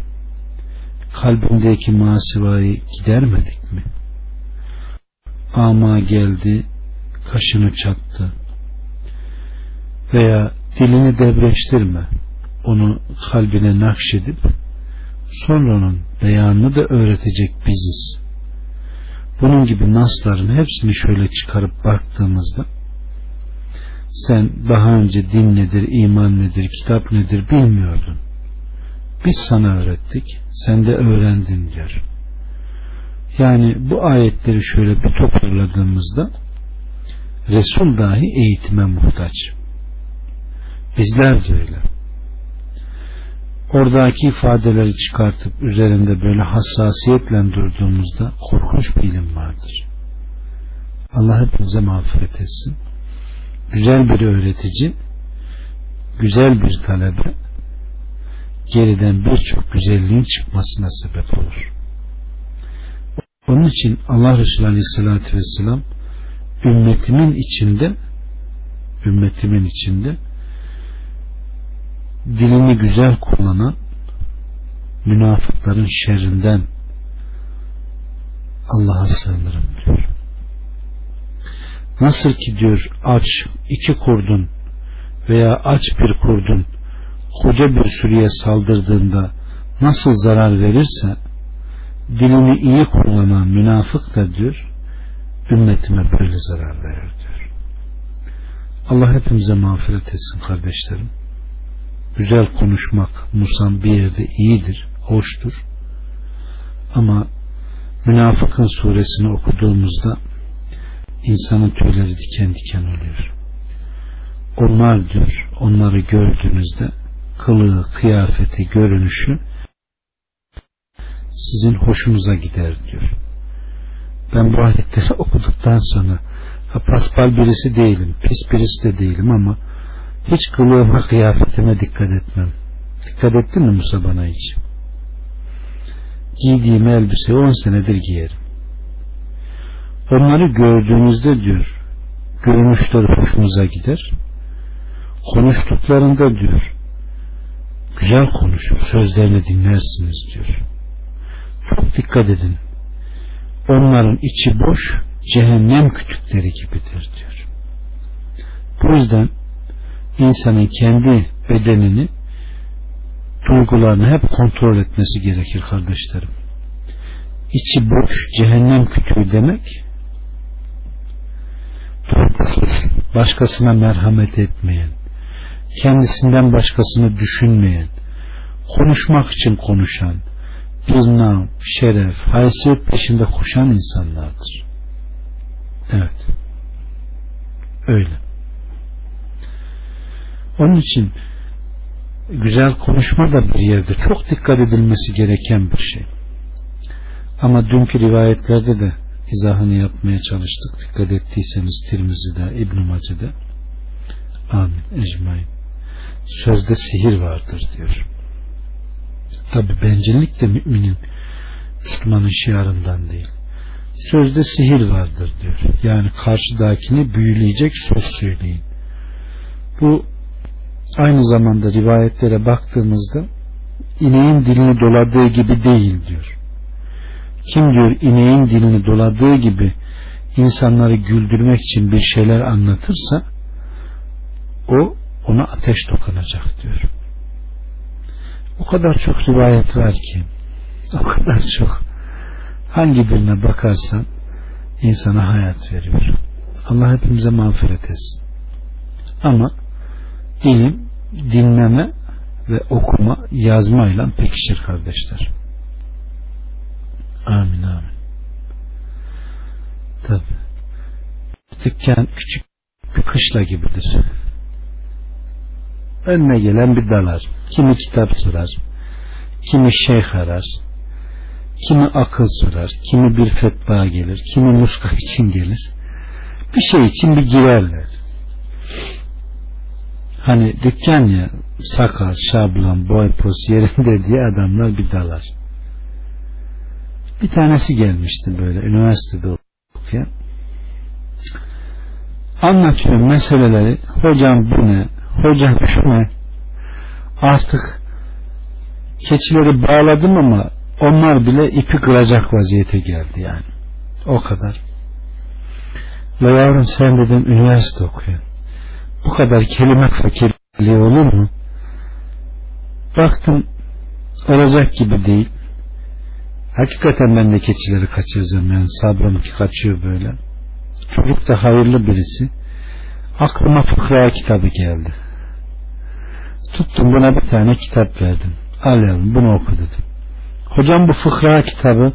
Kalbindeki masivayı gidermedik mi? Ama geldi, kaşını çattı veya dilini debreştirme, onu kalbine nakşedip sonra onun beyanını da öğretecek biziz. Bunun gibi nasların hepsini şöyle çıkarıp baktığımızda sen daha önce din nedir, iman nedir, kitap nedir bilmiyordun. Biz sana öğrettik, sen de öğrendin diyor. Yani bu ayetleri şöyle bir toparladığımızda Resul dahi eğitime muhtaç. Bizler de öyle. Oradaki ifadeleri çıkartıp üzerinde böyle hassasiyetle durduğumuzda korkunç bir ilim vardır. Allah hepimize mağfiret etsin güzel bir öğretici güzel bir talebe geriden birçok güzelliğin çıkmasına sebep olur. Onun için Allah Resulü Aleyhisselatü Vesselam ümmetimin içinde ümmetimin içinde dilini güzel kullanan münafıkların şerrinden Allah'a sığınırım diyor. Nasıl ki diyor aç iki kurdun veya aç bir kurdun koca bir sürüye saldırdığında nasıl zarar verirse dilini iyi kullanan münafık da diyor ümmetime böyle zarar verir diyor. Allah hepimize mağfiret etsin kardeşlerim. Güzel konuşmak musan bir yerde iyidir, hoştur. Ama Münafıkın suresini okuduğumuzda insanın tüyleri diken diken oluyor. Onlar diyor, onları gördüğünüzde kılığı, kıyafeti, görünüşü sizin hoşunuza gider diyor. Ben bu ayetleri okuduktan sonra paspal birisi değilim, pis birisi de değilim ama hiç kılığıma, kıyafetime dikkat etmem. Dikkat ettin mi Musa bana hiç? Giydiğim elbiseyi 10 senedir giyerim. Onları gördüğünüzde diyor, görünüşleri hoşunuza gider. Konuştuklarında diyor, güzel konuşur, sözlerini dinlersiniz diyor. Çok dikkat edin. Onların içi boş, cehennem kütükleri gibidir diyor. Bu yüzden insanın kendi bedenini duygularını hep kontrol etmesi gerekir kardeşlerim. İçi boş cehennem kütüğü demek duygusuz, başkasına merhamet etmeyen, kendisinden başkasını düşünmeyen, konuşmak için konuşan, bir nam, şeref, haysiyet peşinde koşan insanlardır. Evet. Öyle. Onun için güzel konuşma da bir yerde çok dikkat edilmesi gereken bir şey. Ama dünkü rivayetlerde de izahını yapmaya çalıştık. Dikkat ettiyseniz Tirmizi'de, İbn-i Mace'de amin ecmain sözde sihir vardır diyor. Tabi bencillik de müminin Müslümanın şiarından değil. Sözde sihir vardır diyor. Yani karşıdakini büyüleyecek söz söyleyin. Bu aynı zamanda rivayetlere baktığımızda ineğin dilini doladığı gibi değil diyor. Kim diyor ineğin dilini doladığı gibi insanları güldürmek için bir şeyler anlatırsa o ona ateş dokunacak diyor. O kadar çok rivayet var ki o kadar çok hangi birine bakarsan insana hayat veriyor. Allah hepimize mağfiret etsin. Ama ilim dinleme ve okuma yazmayla pekişir kardeşler. Amin amin. Tabi. Dükkan küçük bir kışla gibidir. Önüne gelen bir dalar. Kimi kitap sorar. Kimi şeyh arar. Kimi akıl sorar. Kimi bir fetva gelir. Kimi muska için gelir. Bir şey için bir girerler hani dükkan ya sakal, şablon, boy pos yerinde diye adamlar bir dalar. Bir tanesi gelmişti böyle üniversitede okuyan. Anlatıyorum meseleleri. Hocam bu ne? Hocam şu ne? Artık keçileri bağladım ama onlar bile ipi kıracak vaziyete geldi yani. O kadar. Ve yavrum sen dedim üniversite okuyorsun bu kadar kelime fakirliği olur mu? Baktım olacak gibi değil. Hakikaten ben de keçileri kaçıracağım yani sabrım ki kaçıyor böyle. Çocuk da hayırlı birisi. Aklıma fıkra kitabı geldi. Tuttum buna bir tane kitap verdim. Al yavrum bunu oku dedim. Hocam bu fıkra kitabı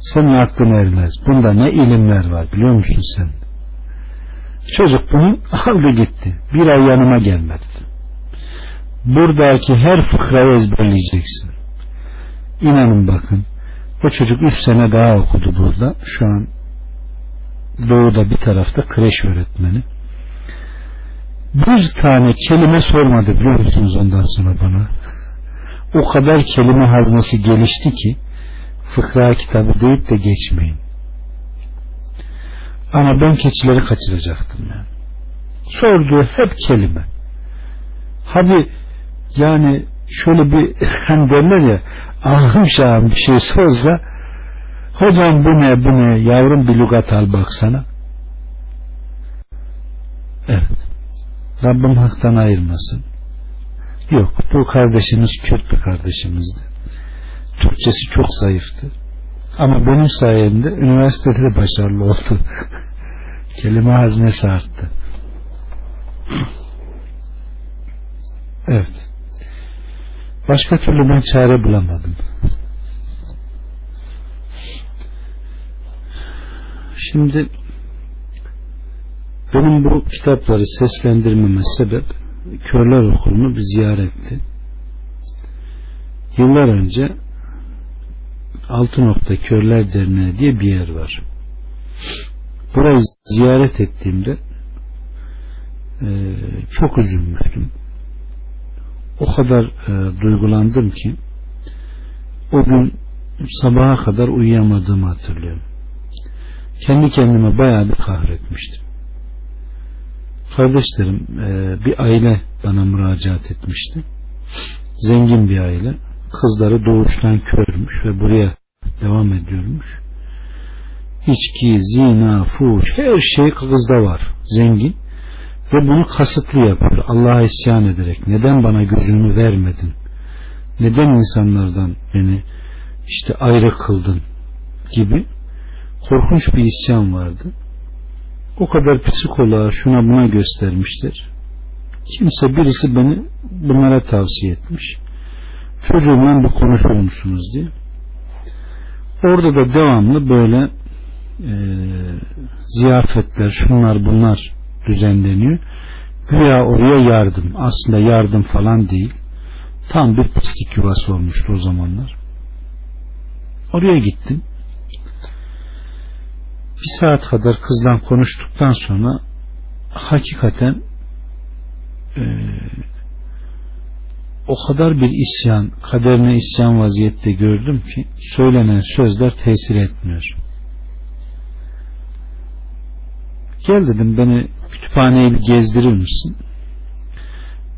senin aklın ermez. Bunda ne ilimler var biliyor musun sen? Çocuk bunu aldı gitti. Bir ay yanıma gelmedi. Buradaki her fıkrayı ezberleyeceksin. İnanın bakın. O çocuk üç sene daha okudu burada. Şu an doğuda bir tarafta kreş öğretmeni. Bir tane kelime sormadı biliyor musunuz ondan sonra bana. O kadar kelime haznesi gelişti ki fıkra kitabı deyip de geçmeyin. Ama ben keçileri kaçıracaktım yani. Sorduğu hep kelime. Hadi yani şöyle bir hani derler ya ahım şahım bir şey sorsa hocam bu ne bu ne yavrum bir lügat al baksana. Evet. Rabbim haktan ayırmasın. Yok bu kardeşimiz Kürt bir kardeşimizdi. Türkçesi çok zayıftı. Ama benim sayemde üniversitede de başarılı oldu. Kelime haznesi arttı. Evet. Başka türlü ben çare bulamadım. Şimdi benim bu kitapları seslendirmeme sebep Körler Okulu'nu bir ziyaretti. Yıllar önce Altı Nokta Körler Derneği diye bir yer var. Burayı ziyaret ettiğimde e, çok üzülmüştüm. O kadar e, duygulandım ki o gün sabaha kadar uyuyamadığımı hatırlıyorum. Kendi kendime bayağı bir kahretmiştim. Kardeşlerim e, bir aile bana müracaat etmişti. Zengin bir aile. Kızları doğuştan körmüş ve buraya devam ediyormuş. İçki, zina, fuhuş her şey kızda var. Zengin. Ve bunu kasıtlı yapıyor. Allah'a isyan ederek. Neden bana gözümü vermedin? Neden insanlardan beni işte ayrı kıldın? Gibi korkunç bir isyan vardı. O kadar psikoloğa şuna buna göstermiştir. Kimse birisi beni bunlara tavsiye etmiş. Çocuğumla bir konuşur musunuz diye. Orada da devamlı böyle e, ziyafetler, şunlar bunlar düzenleniyor. Güya oraya yardım. Aslında yardım falan değil. Tam bir pislik yuvası olmuştu o zamanlar. Oraya gittim. Bir saat kadar kızdan konuştuktan sonra hakikaten e, o kadar bir isyan, kaderine isyan vaziyette gördüm ki söylenen sözler tesir etmiyor. Gel dedim beni kütüphaneyi bir gezdirir misin?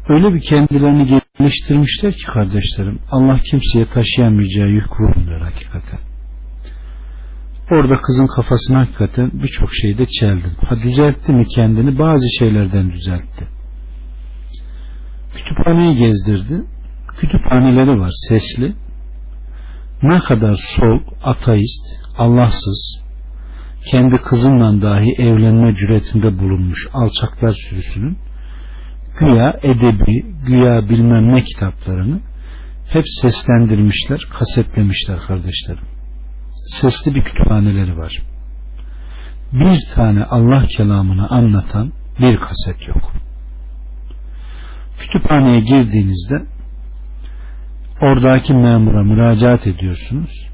Öyle bir kendilerini geliştirmişler ki kardeşlerim Allah kimseye taşıyamayacağı yük vurmuyor hakikaten. Orada kızın kafasına hakikaten birçok şeyde çeldim. Ha düzeltti mi kendini? Bazı şeylerden düzeltti. Kütüphaneyi gezdirdi. Kütüphaneleri var sesli. Ne kadar sol, ateist, Allahsız, kendi kızınla dahi evlenme cüretinde bulunmuş alçaklar sürüsünün güya edebi, güya bilmem ne kitaplarını hep seslendirmişler, kasetlemişler kardeşlerim. Sesli bir kütüphaneleri var. Bir tane Allah kelamını anlatan bir kaset yok. Kütüphaneye girdiğinizde oradaki memura müracaat ediyorsunuz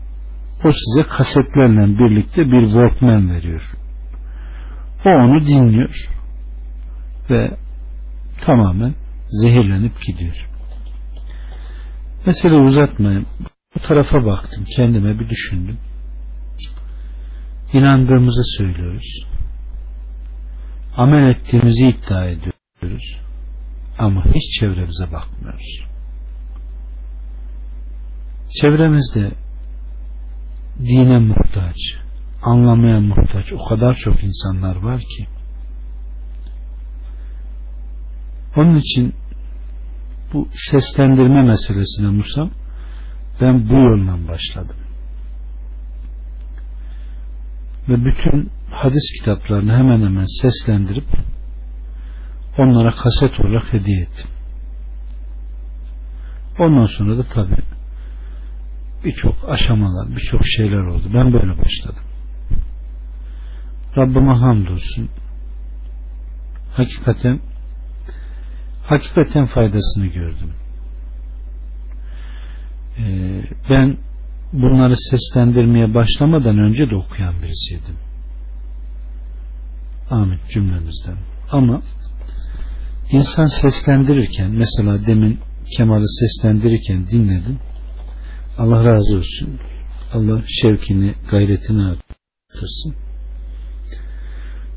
o size kasetlerle birlikte bir Walkman veriyor. O onu dinliyor ve tamamen zehirlenip gidiyor. Mesela uzatmayayım. Bu tarafa baktım. Kendime bir düşündüm. İnandığımızı söylüyoruz. Amel ettiğimizi iddia ediyoruz. Ama hiç çevremize bakmıyoruz. Çevremizde dine muhtaç, anlamaya muhtaç o kadar çok insanlar var ki. Onun için bu seslendirme meselesine Musa ben bu yolla başladım. Ve bütün hadis kitaplarını hemen hemen seslendirip onlara kaset olarak hediye ettim. Ondan sonra da tabi birçok aşamalar, birçok şeyler oldu. Ben böyle başladım. Rabbime hamdolsun. Hakikaten hakikaten faydasını gördüm. Ee, ben bunları seslendirmeye başlamadan önce de okuyan birisiydim. Amin cümlemizden. Ama insan seslendirirken mesela demin Kemal'i seslendirirken dinledim. Allah razı olsun. Allah şevkini, gayretini artırsın.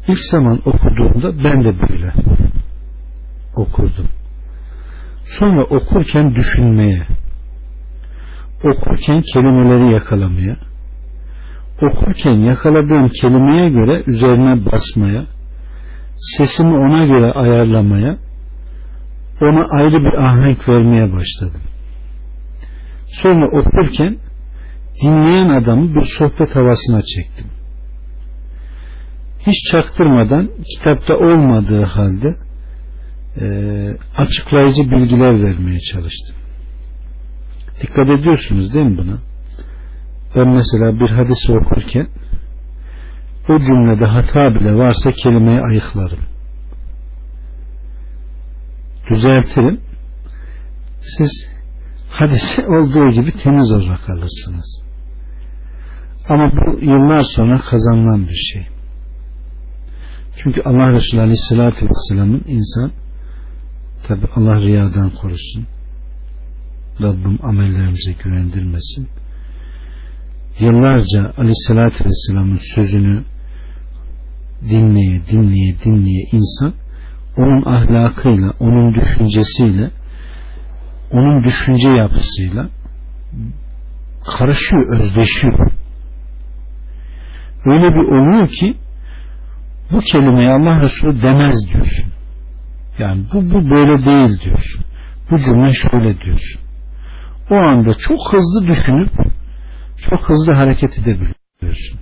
İlk zaman okuduğumda ben de böyle okurdum. Sonra okurken düşünmeye, okurken kelimeleri yakalamaya, okurken yakaladığım kelimeye göre üzerine basmaya, sesimi ona göre ayarlamaya, ona ayrı bir ahenk vermeye başladım. Sonra okurken dinleyen adamı bir sohbet havasına çektim. Hiç çaktırmadan kitapta olmadığı halde e, açıklayıcı bilgiler vermeye çalıştım. Dikkat ediyorsunuz değil mi buna? Ben mesela bir hadisi okurken o cümlede hata bile varsa kelimeyi ayıklarım. Düzeltirim. Siz hadisi olduğu gibi temiz olarak alırsınız. Ama bu yıllar sonra kazanılan bir şey. Çünkü Allah Resulü Aleyhisselatü Vesselam'ın insan tabi Allah riyadan korusun Rabbim amellerimize güvendirmesin yıllarca Aleyhisselatü Vesselam'ın sözünü dinleye dinleye dinleye insan onun ahlakıyla onun düşüncesiyle onun düşünce yapısıyla karışıyor, özdeşiyor. Öyle bir oluyor ki bu kelimeyi Allah Resulü demez diyorsun. Yani bu, bu böyle değil diyorsun. Bu cümle şöyle diyorsun. O anda çok hızlı düşünüp çok hızlı hareket edebiliyorsun.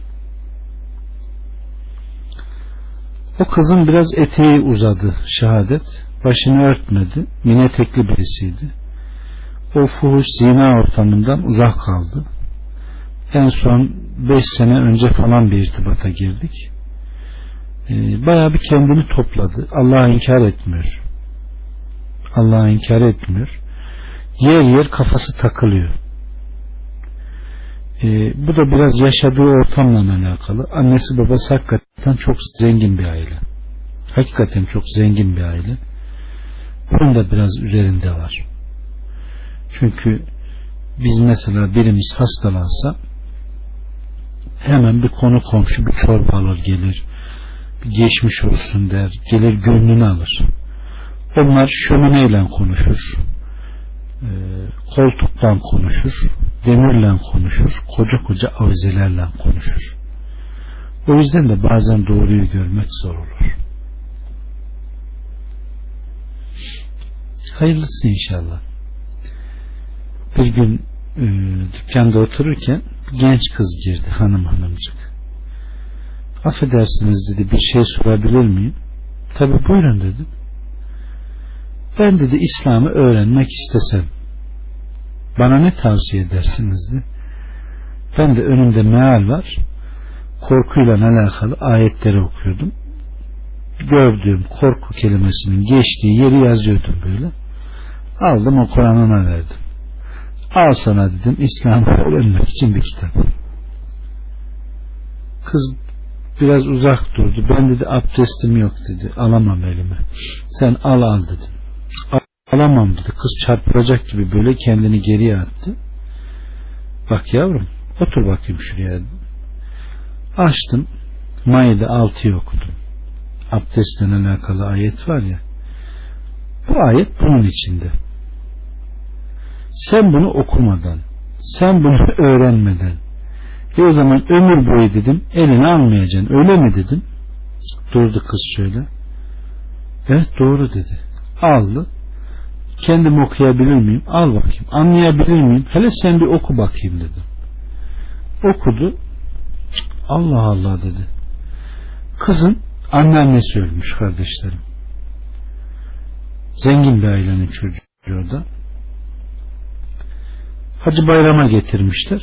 O kızın biraz eteği uzadı şehadet. Başını örtmedi. Mine tekli birisiydi. O fuhuş zina ortamından uzak kaldı. En son 5 sene önce falan bir irtibata girdik. Ee, bayağı bir kendini topladı. Allah'a inkar etmiyor. Allah'a inkar etmiyor. Yer yer kafası takılıyor. Ee, bu da biraz yaşadığı ortamla alakalı. Annesi babası hakikaten çok zengin bir aile. Hakikaten çok zengin bir aile. Bunun da biraz üzerinde var. Çünkü biz mesela birimiz hastalansa hemen bir konu komşu bir çorba alır gelir bir geçmiş olsun der gelir gönlünü alır onlar şömineyle konuşur e, koltuktan konuşur demirle konuşur koca koca avizelerle konuşur. O yüzden de bazen doğruyu görmek zor olur. Hayırlısı inşallah. Bir gün e, dükkanda otururken genç kız girdi hanım hanımcık. Affedersiniz dedi bir şey sorabilir miyim? Tabi buyurun dedim. Ben dedi İslam'ı öğrenmek istesem bana ne tavsiye edersiniz dedi ben de önümde meal var. Korkuyla alakalı ayetleri okuyordum. Gördüğüm korku kelimesinin geçtiği yeri yazıyordum böyle. Aldım o Kur'an'ına verdim. Al sana dedim İslam'ı öğrenmek için bir kitap. Kız biraz uzak durdu. Ben dedi abdestim yok dedi. Alamam elime. Sen al al dedim alamam dedi. Kız çarpılacak gibi böyle kendini geriye attı. Bak yavrum otur bakayım şuraya. Açtım. Maide 6'yı okudum. Abdestle alakalı ayet var ya. Bu ayet bunun içinde. Sen bunu okumadan sen bunu öğrenmeden e o zaman ömür boyu dedim elini almayacaksın öyle mi? dedim. Durdu kız şöyle. Evet doğru dedi. Aldı kendim okuyabilir miyim al bakayım anlayabilir miyim hele sen bir oku bakayım dedim okudu Allah Allah dedi kızın anneannesi ölmüş kardeşlerim zengin bir ailenin çocuğu da Hacı Bayram'a getirmişler.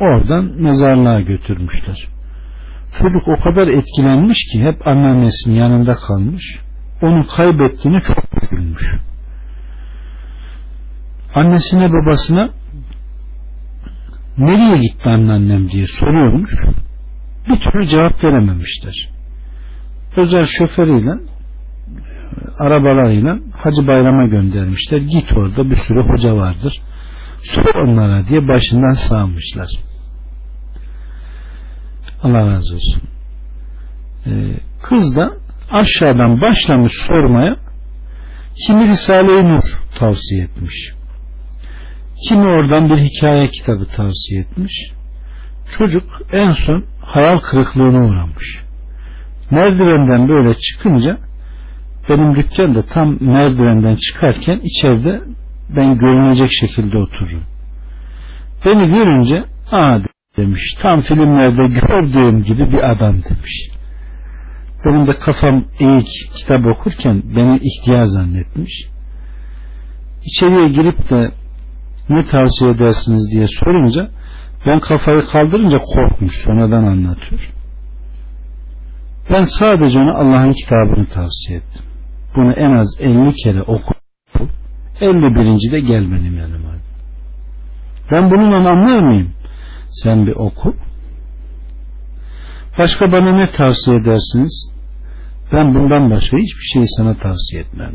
Oradan mezarlığa götürmüşler. Çocuk o kadar etkilenmiş ki hep anneannesinin yanında kalmış. Onu kaybettiğini çok üzülmüş. Annesine babasına nereye gitti anneannem diye soruyormuş. Bir türlü cevap verememişler. Özel şoförüyle arabalarıyla Hacı Bayram'a göndermişler. Git orada bir sürü hoca vardır sor onlara diye başından sağmışlar. Allah razı olsun. Ee, kız da aşağıdan başlamış sormaya kimi Risale-i Nur tavsiye etmiş. Kimi oradan bir hikaye kitabı tavsiye etmiş. Çocuk en son hayal kırıklığına uğramış. Merdivenden böyle çıkınca benim dükkan da tam merdivenden çıkarken içeride ben görünecek şekilde otururum. Beni görünce Aa demiş tam filmlerde gördüğüm gibi bir adam demiş. Benim de kafam iyi kitap okurken beni ihtiyar zannetmiş. İçeriye girip de ne tavsiye edersiniz diye sorunca ben kafayı kaldırınca korkmuş sonradan anlatıyor. Ben sadece ona Allah'ın kitabını tavsiye ettim. Bunu en az 50 kere oku. 51. de gel benim yanıma. Ben bununla anlar mıyım? Sen bir oku. Başka bana ne tavsiye edersiniz? Ben bundan başka hiçbir şeyi sana tavsiye etmem.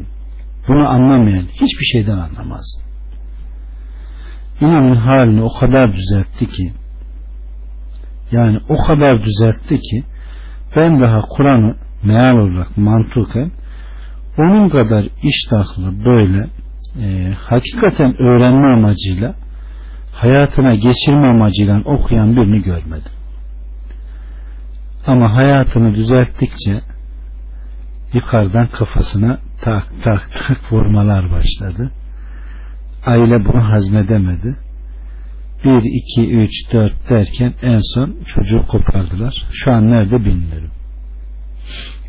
Bunu anlamayan hiçbir şeyden anlamaz. İnanın halini o kadar düzeltti ki yani o kadar düzeltti ki ben daha Kur'an'ı meal olarak mantıken onun kadar iştahlı böyle e, hakikaten öğrenme amacıyla hayatına geçirme amacıyla okuyan birini görmedim. Ama hayatını düzelttikçe yukarıdan kafasına tak tak tak vurmalar başladı. Aile bunu hazmedemedi. 1, 2, 3, 4 derken en son çocuğu kopardılar. Şu an nerede bilmiyorum.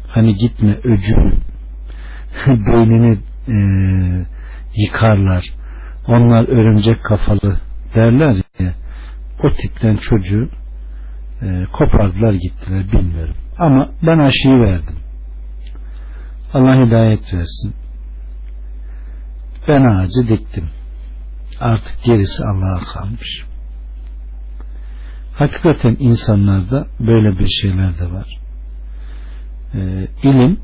Hani gitme öcü beynini e, yıkarlar. Onlar örümcek kafalı derler ya. O tipten çocuğu e, kopardılar gittiler bilmiyorum. Ama ben aşıyı verdim. Allah hidayet versin. Ben ağacı diktim. Artık gerisi Allah'a kalmış. Hakikaten insanlarda böyle bir şeyler de var. Ee, ilim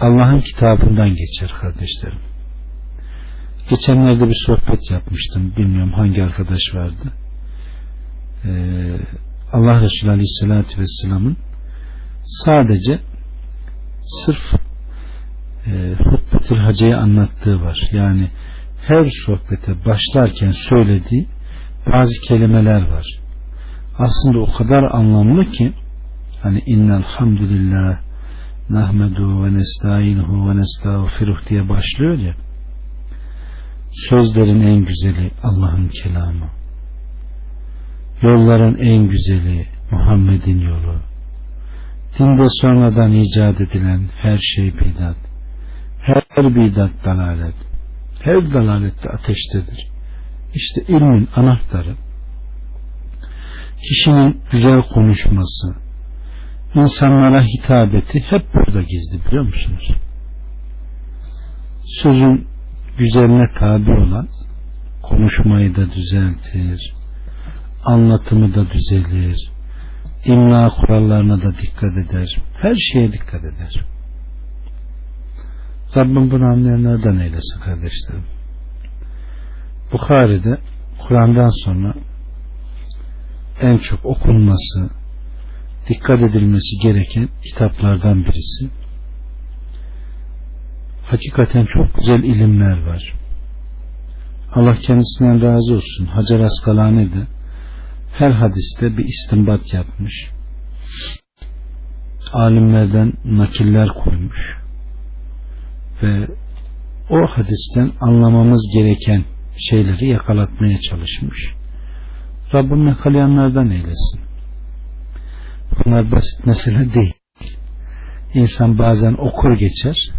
Allah'ın kitabından geçer kardeşlerim. Geçenlerde bir sohbet yapmıştım. Bilmiyorum hangi arkadaş vardı. Ee, Allah Resulü Aleyhisselatü Vesselam'ın sadece sırf e, hutbetül hacayı anlattığı var. Yani her sohbete başlarken söylediği bazı kelimeler var. Aslında o kadar anlamlı ki hani innel hamdülillah nahmedu ve nesta'inuhu ve nestağfiruh diye başlıyor ya sözlerin en güzeli Allah'ın kelamı. Yolların en güzeli Muhammed'in yolu. Dinde sonradan icat edilen her şey bidat. Her bidat dalalet her dalalette ateştedir. İşte ilmin anahtarı. Kişinin güzel konuşması insanlara hitabeti hep burada gizli biliyor musunuz? Sözün güzeline tabi olan konuşmayı da düzeltir anlatımı da düzelir imla kurallarına da dikkat eder her şeye dikkat eder Rabbim bunu anlayanlardan eylesin kardeşlerim. Bukhari'de Kur'an'dan sonra en çok okunması dikkat edilmesi gereken kitaplardan birisi. Hakikaten çok güzel ilimler var. Allah kendisinden razı olsun. Hacer Askalani de her hadiste bir istimbat yapmış. Alimlerden nakiller koymuş ve o hadisten anlamamız gereken şeyleri yakalatmaya çalışmış. Rabbim yakalayanlardan eylesin. Bunlar basit mesele değil. İnsan bazen okur geçer.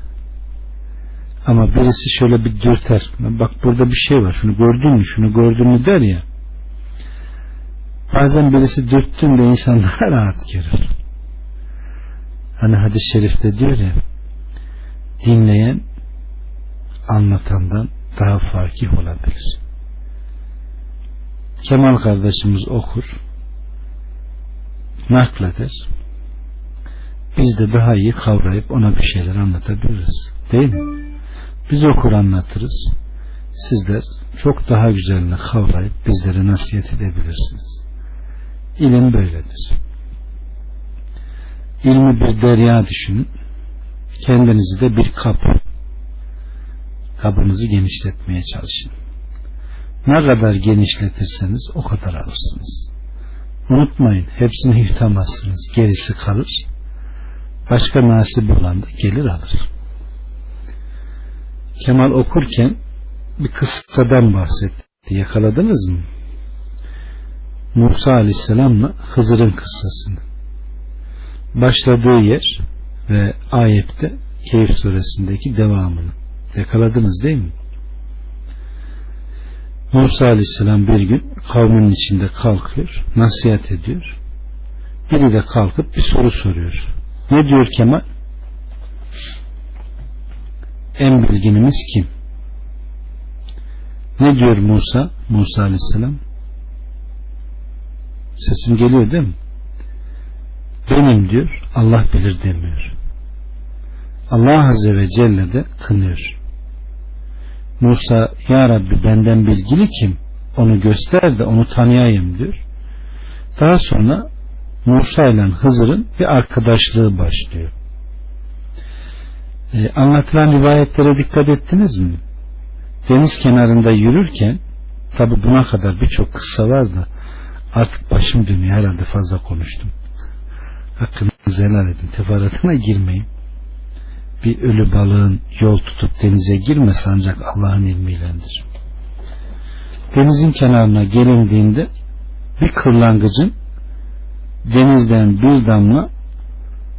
Ama birisi şöyle bir dürter. Bak burada bir şey var. Şunu gördün mü? Şunu gördün mü der ya. Bazen birisi dürttüğünde insan daha rahat girer. Hani hadis-i şerifte diyor ya dinleyen anlatandan daha fakih olabilir Kemal kardeşimiz okur nakleder biz de daha iyi kavrayıp ona bir şeyler anlatabiliriz değil mi? Biz okur anlatırız. Sizler çok daha güzelini kavrayıp bizlere nasihat edebilirsiniz. İlim böyledir. İlmi bir derya düşünün. Kendinizi de bir kap. Kabınızı genişletmeye çalışın. Ne kadar genişletirseniz o kadar alırsınız. Unutmayın hepsini yutamazsınız. Gerisi kalır. Başka nasip olan da gelir alır. Kemal okurken bir kıssadan bahsetti. Yakaladınız mı? Musa Aleyhisselam'la Hızır'ın kıssasını. Başladığı yer ve ayette Keyif suresindeki devamını yakaladınız değil mi? Musa Aleyhisselam bir gün kavminin içinde kalkıyor, nasihat ediyor. Biri de kalkıp bir soru soruyor. Ne diyor Kemal? En bilginimiz kim? Ne diyor Musa? Musa Aleyhisselam Sesim geliyor değil mi? Benim diyor Allah bilir demiyor. Allah Azze ve Celle de kınıyor. Musa Ya Rabbi benden bilgili kim? Onu göster de onu tanıyayım diyor. Daha sonra Musa ile Hızır'ın bir arkadaşlığı başlıyor. Ee, anlatılan rivayetlere dikkat ettiniz mi? Deniz kenarında yürürken tabi buna kadar birçok kıssa var da artık başım dönüyor herhalde fazla konuştum. Hakkınızı helal edin. Teferruatına girmeyin. Bir ölü balığın yol tutup denize girmesi ancak Allah'ın ilmiylendir. Denizin kenarına gelindiğinde bir kırlangıcın denizden bir damla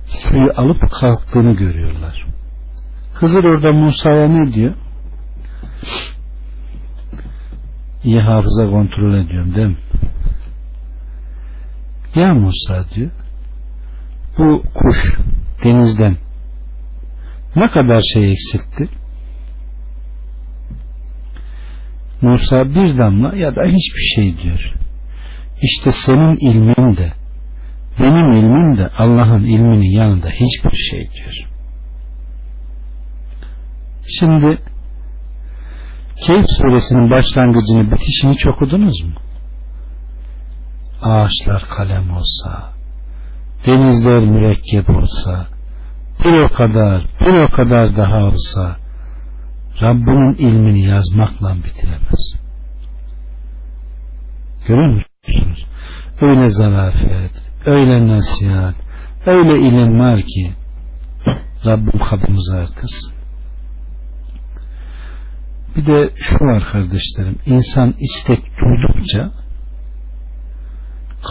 suyu alıp kalktığını görüyorlar. Hızır orada Musa'ya ne diyor? İyi hafıza kontrol ediyorum değil mi? Ya Musa diyor bu kuş denizden ne kadar şey eksiltti? Musa bir damla ya da hiçbir şey diyor. İşte senin ilmin de benim ilmim de Allah'ın ilminin yanında hiçbir şey diyor. Şimdi Keyif suresinin başlangıcını bitişini çok okudunuz mu? Ağaçlar kalem olsa, denizler mürekkep olsa, bir o kadar, bir o kadar daha olsa, Rabbinin ilmini yazmakla bitiremez. Görüyor musunuz? Öyle zarafet, öyle nasihat, öyle ilim var ki Rabbim kabımızı artırsın. Bir de şu var kardeşlerim, insan istek duydukça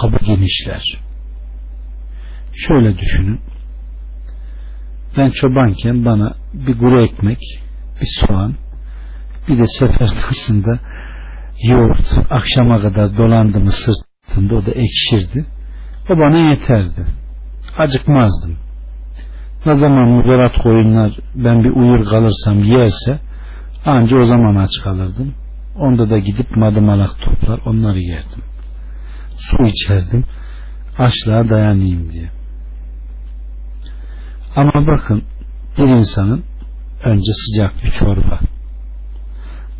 kabı genişler. Şöyle düşünün. Ben çobanken bana bir kuru ekmek, bir soğan, bir de sefer tasında yoğurt akşama kadar dolandı mı sırtında o da ekşirdi. O bana yeterdi. Acıkmazdım. Ne zaman muzarat koyunlar ben bir uyur kalırsam yerse anca o zaman aç kalırdım. Onda da gidip madımalak toplar onları yerdim. Su içerdim açlığa dayanayım diye. Ama bakın bir insanın önce sıcak bir çorba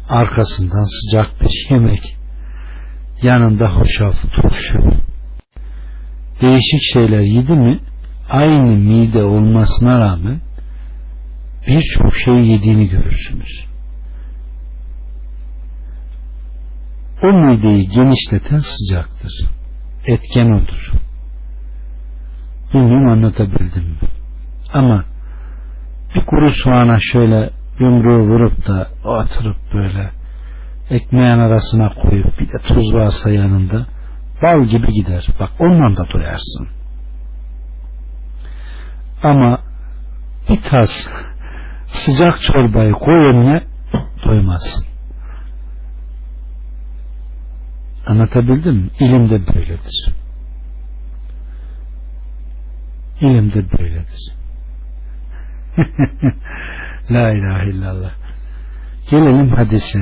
arkasından sıcak bir yemek yanında hoşaf, turşu değişik şeyler yedi mi aynı mide olmasına rağmen birçok şey yediğini görürsünüz. O mideyi genişleten sıcaktır. Etken odur. Bilmiyorum anlatabildim mi? Ama bir kuru soğana şöyle yumruğu vurup da oturup böyle ekmeğin arasına koyup bir de tuz varsa yanında bal gibi gider. Bak ondan da doyarsın. Ama bir tas sıcak çorbayı koy önüne doymazsın. Anlatabildim mi? İlim de böyledir. İlim de böyledir. La ilahe illallah. Gelelim hadise.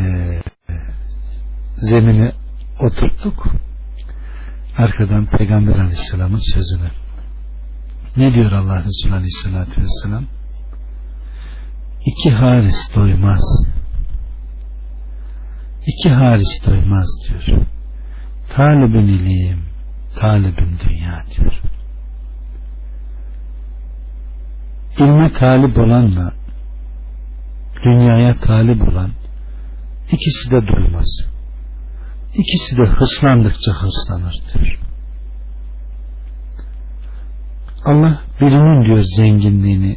Zemine oturttuk. Arkadan Peygamber Aleyhisselam'ın sözüne. Ne diyor Allah Resulü Aleyhisselatü Vesselam? İki haris doymaz. İki haris doymaz diyor. Talibin ilim, talibin dünya diyor. İlme talip olanla dünyaya talip olan ikisi de doymaz. İkisi de hırslandıkça hırslanır. Allah birinin diyor zenginliğini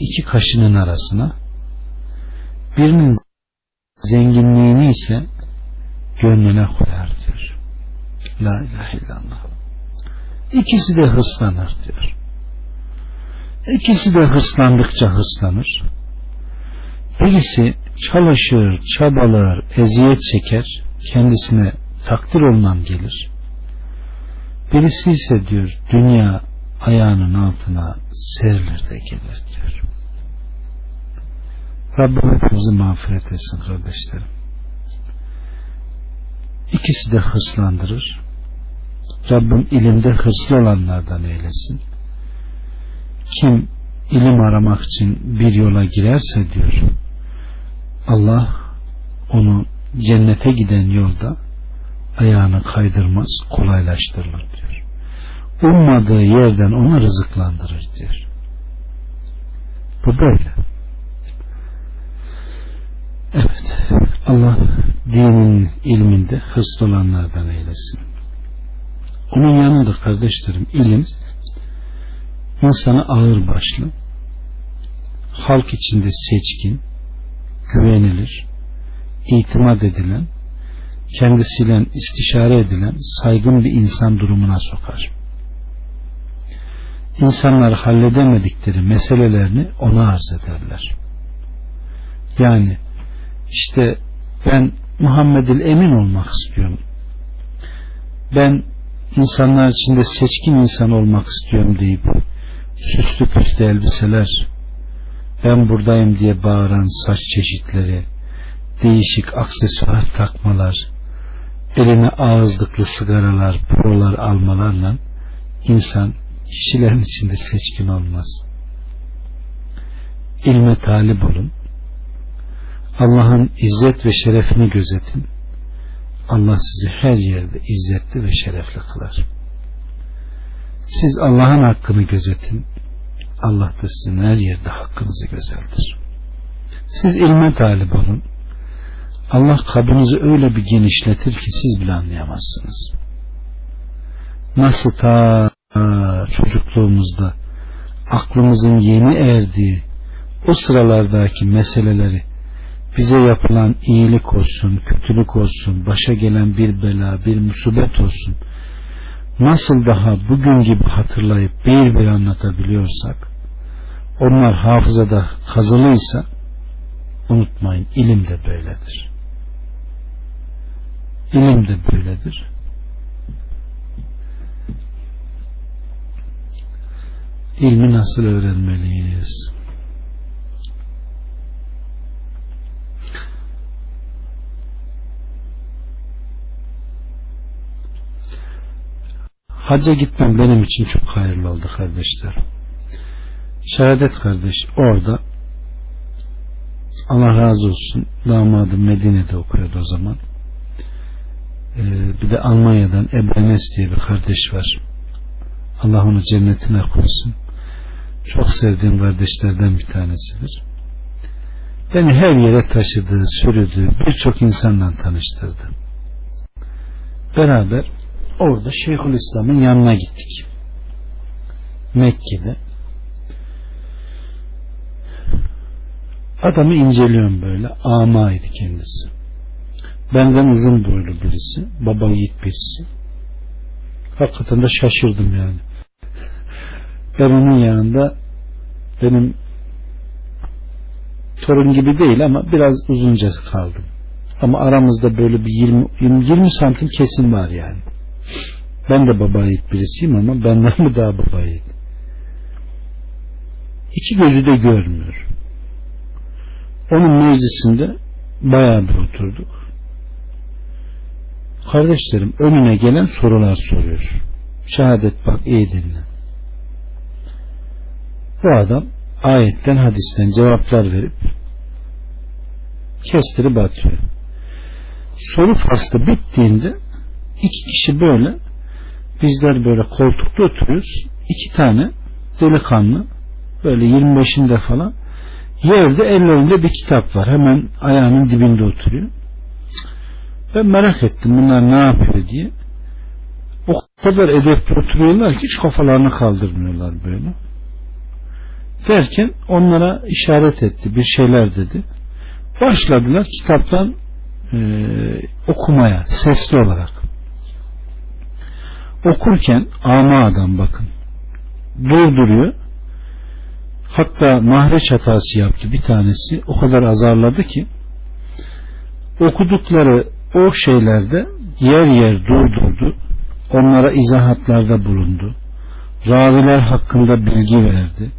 iki kaşının arasına birinin zenginliğini ise gönlüne koyar diyor. La ilahe illallah. İkisi de hırslanır diyor. İkisi de hırslandıkça hırslanır. Birisi çalışır, çabalar, eziyet çeker, kendisine takdir olunan gelir. Birisi ise diyor dünya ayağının altına serilir de gelir diyor. Rabbim hepimizi mağfiret etsin kardeşlerim. İkisi de hırslandırır. Rabbim ilimde hırslı olanlardan eylesin. Kim ilim aramak için bir yola girerse diyor Allah onu cennete giden yolda ayağını kaydırmaz kolaylaştırır diyor. Ummadığı yerden ona rızıklandırır diyor. Bu böyle. Evet. Allah dinin ilminde hırslı olanlardan eylesin. Onun yanında kardeşlerim ilim insanı ağır başlı halk içinde seçkin güvenilir itimat edilen kendisiyle istişare edilen saygın bir insan durumuna sokar. İnsanlar halledemedikleri meselelerini ona arz ederler. Yani işte ben Muhammed'il emin olmak istiyorum. Ben insanlar içinde seçkin insan olmak istiyorum deyip süslü püslü elbiseler ben buradayım diye bağıran saç çeşitleri değişik aksesuar takmalar eline ağızlıklı sigaralar prolar almalarla insan kişilerin içinde seçkin olmaz ilme talip olun Allah'ın izzet ve şerefini gözetin Allah sizi her yerde izzetli ve şerefli kılar. Siz Allah'ın hakkını gözetin. Allah da sizin her yerde hakkınızı gözeltir. Siz ilme talip olun. Allah kabınızı öyle bir genişletir ki siz bile anlayamazsınız. Nasıl ta çocukluğumuzda aklımızın yeni erdiği o sıralardaki meseleleri bize yapılan iyilik olsun, kötülük olsun, başa gelen bir bela, bir musibet olsun, nasıl daha bugün gibi hatırlayıp bir bir anlatabiliyorsak, onlar hafızada kazılıysa, unutmayın ilim de böyledir. İlim de böyledir. İlmi nasıl öğrenmeliyiz? Hacca gitmem benim için çok hayırlı oldu kardeşler. Şehadet kardeş orada Allah razı olsun damadım Medine'de okuyordu o zaman. Ee, bir de Almanya'dan Ebu Enes diye bir kardeş var. Allah onu cennetine koysun. Çok sevdiğim kardeşlerden bir tanesidir. Beni her yere taşıdı, sürdü, birçok insanla tanıştırdı. Beraber orada Şeyhülislam'ın yanına gittik. Mekke'de. Adamı inceliyorum böyle. Amaydı kendisi. Benden uzun boylu birisi. Baba yiğit birisi. Hakikaten de şaşırdım yani. Ben onun yanında benim torun gibi değil ama biraz uzunca kaldım. Ama aramızda böyle bir 20, 20, 20 santim kesim var yani. Ben de baba yiğit birisiyim ama benden mi daha baba yiğit? İki gözü de görmüyor. Onun meclisinde bayağı bir oturduk. Kardeşlerim önüne gelen sorular soruyor. Şehadet bak iyi dinle. Bu adam ayetten hadisten cevaplar verip kestirip atıyor. Soru faslı bittiğinde iki kişi böyle bizler böyle koltukta oturuyoruz. iki tane delikanlı böyle 25'inde falan yerde ellerinde bir kitap var. Hemen ayağının dibinde oturuyor. Ben merak ettim bunlar ne yapıyor diye. O kadar edepli oturuyorlar ki hiç kafalarını kaldırmıyorlar böyle. Derken onlara işaret etti. Bir şeyler dedi. Başladılar kitaptan e, okumaya sesli olarak. okurken ama adam bakın durduruyor hatta mahreç hatası yaptı bir tanesi. O kadar azarladı ki. Okudukları o şeylerde yer yer durdurdu. Onlara izahatlarda bulundu. Raviler hakkında bilgi verdi.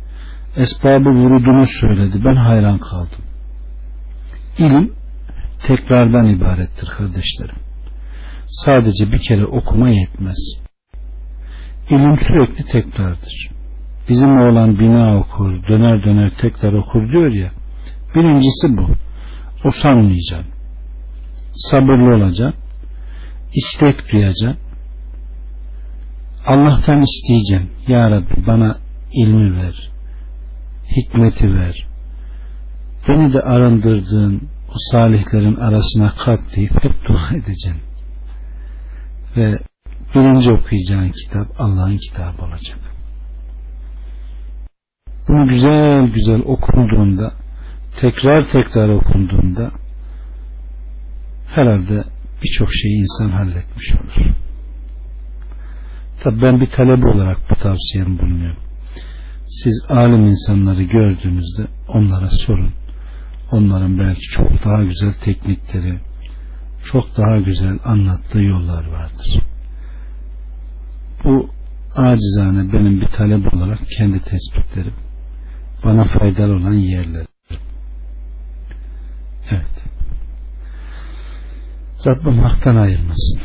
Esbabı vurudunu söyledi. Ben hayran kaldım. İlim tekrardan ibarettir kardeşlerim. Sadece bir kere okuma yetmez. İlim sürekli tekrardır bizim oğlan bina okur döner döner tekrar okur diyor ya. Birincisi bu. Usanmayacaksın. Sabırlı olacaksın. İstek duyacaksın. Allah'tan isteyeceksin. Ya Rabbi bana ilmi ver hikmeti ver. Beni de arındırdığın o salihlerin arasına kat deyip hep dua edeceksin. Ve birinci okuyacağın kitap Allah'ın kitabı olacak bunu güzel güzel okunduğunda tekrar tekrar okunduğunda herhalde birçok şeyi insan halletmiş olur. Tabi ben bir talep olarak bu tavsiyemi bulunuyorum. Siz alim insanları gördüğünüzde onlara sorun. Onların belki çok daha güzel teknikleri, çok daha güzel anlattığı yollar vardır. Bu acizane benim bir talep olarak kendi tespitlerim. Bana faydalı olan yerler. Evet. Rabbim haktan ayırmasın.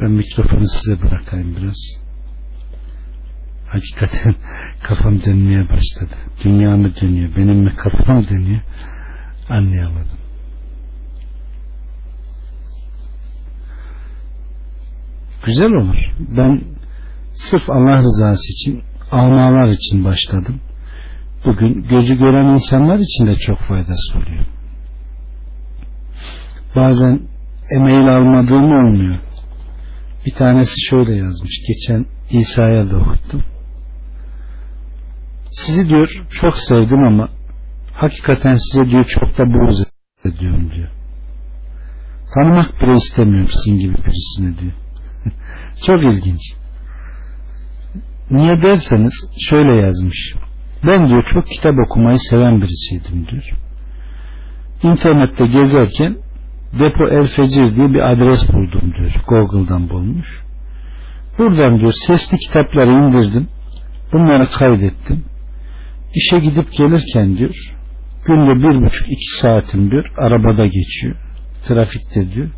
Ben mikrofonu size bırakayım biraz. Hakikaten kafam dönmeye başladı. Dünya mı dönüyor, benim mi kafam dönüyor anlayamadım. Güzel olur. Ben sırf Allah rızası için, amalar için başladım. Bugün gözü gören insanlar için de çok faydası oluyor. Bazen e-mail almadığım olmuyor. Bir tanesi şöyle yazmış. Geçen İsa'ya da okuttum. Sizi diyor çok sevdim ama hakikaten size diyor çok da buğz ediyorum diyor. Tanımak bile istemiyorum sizin gibi birisini diyor. çok ilginç. Niye derseniz şöyle yazmış. Ben diyor çok kitap okumayı seven birisiydim diyor. İnternette gezerken Depo El Fecir diye bir adres buldum diyor. Google'dan bulmuş. Buradan diyor sesli kitapları indirdim. Bunları kaydettim. İşe gidip gelirken diyor günde bir buçuk iki saatim diyor arabada geçiyor. Trafikte diyor.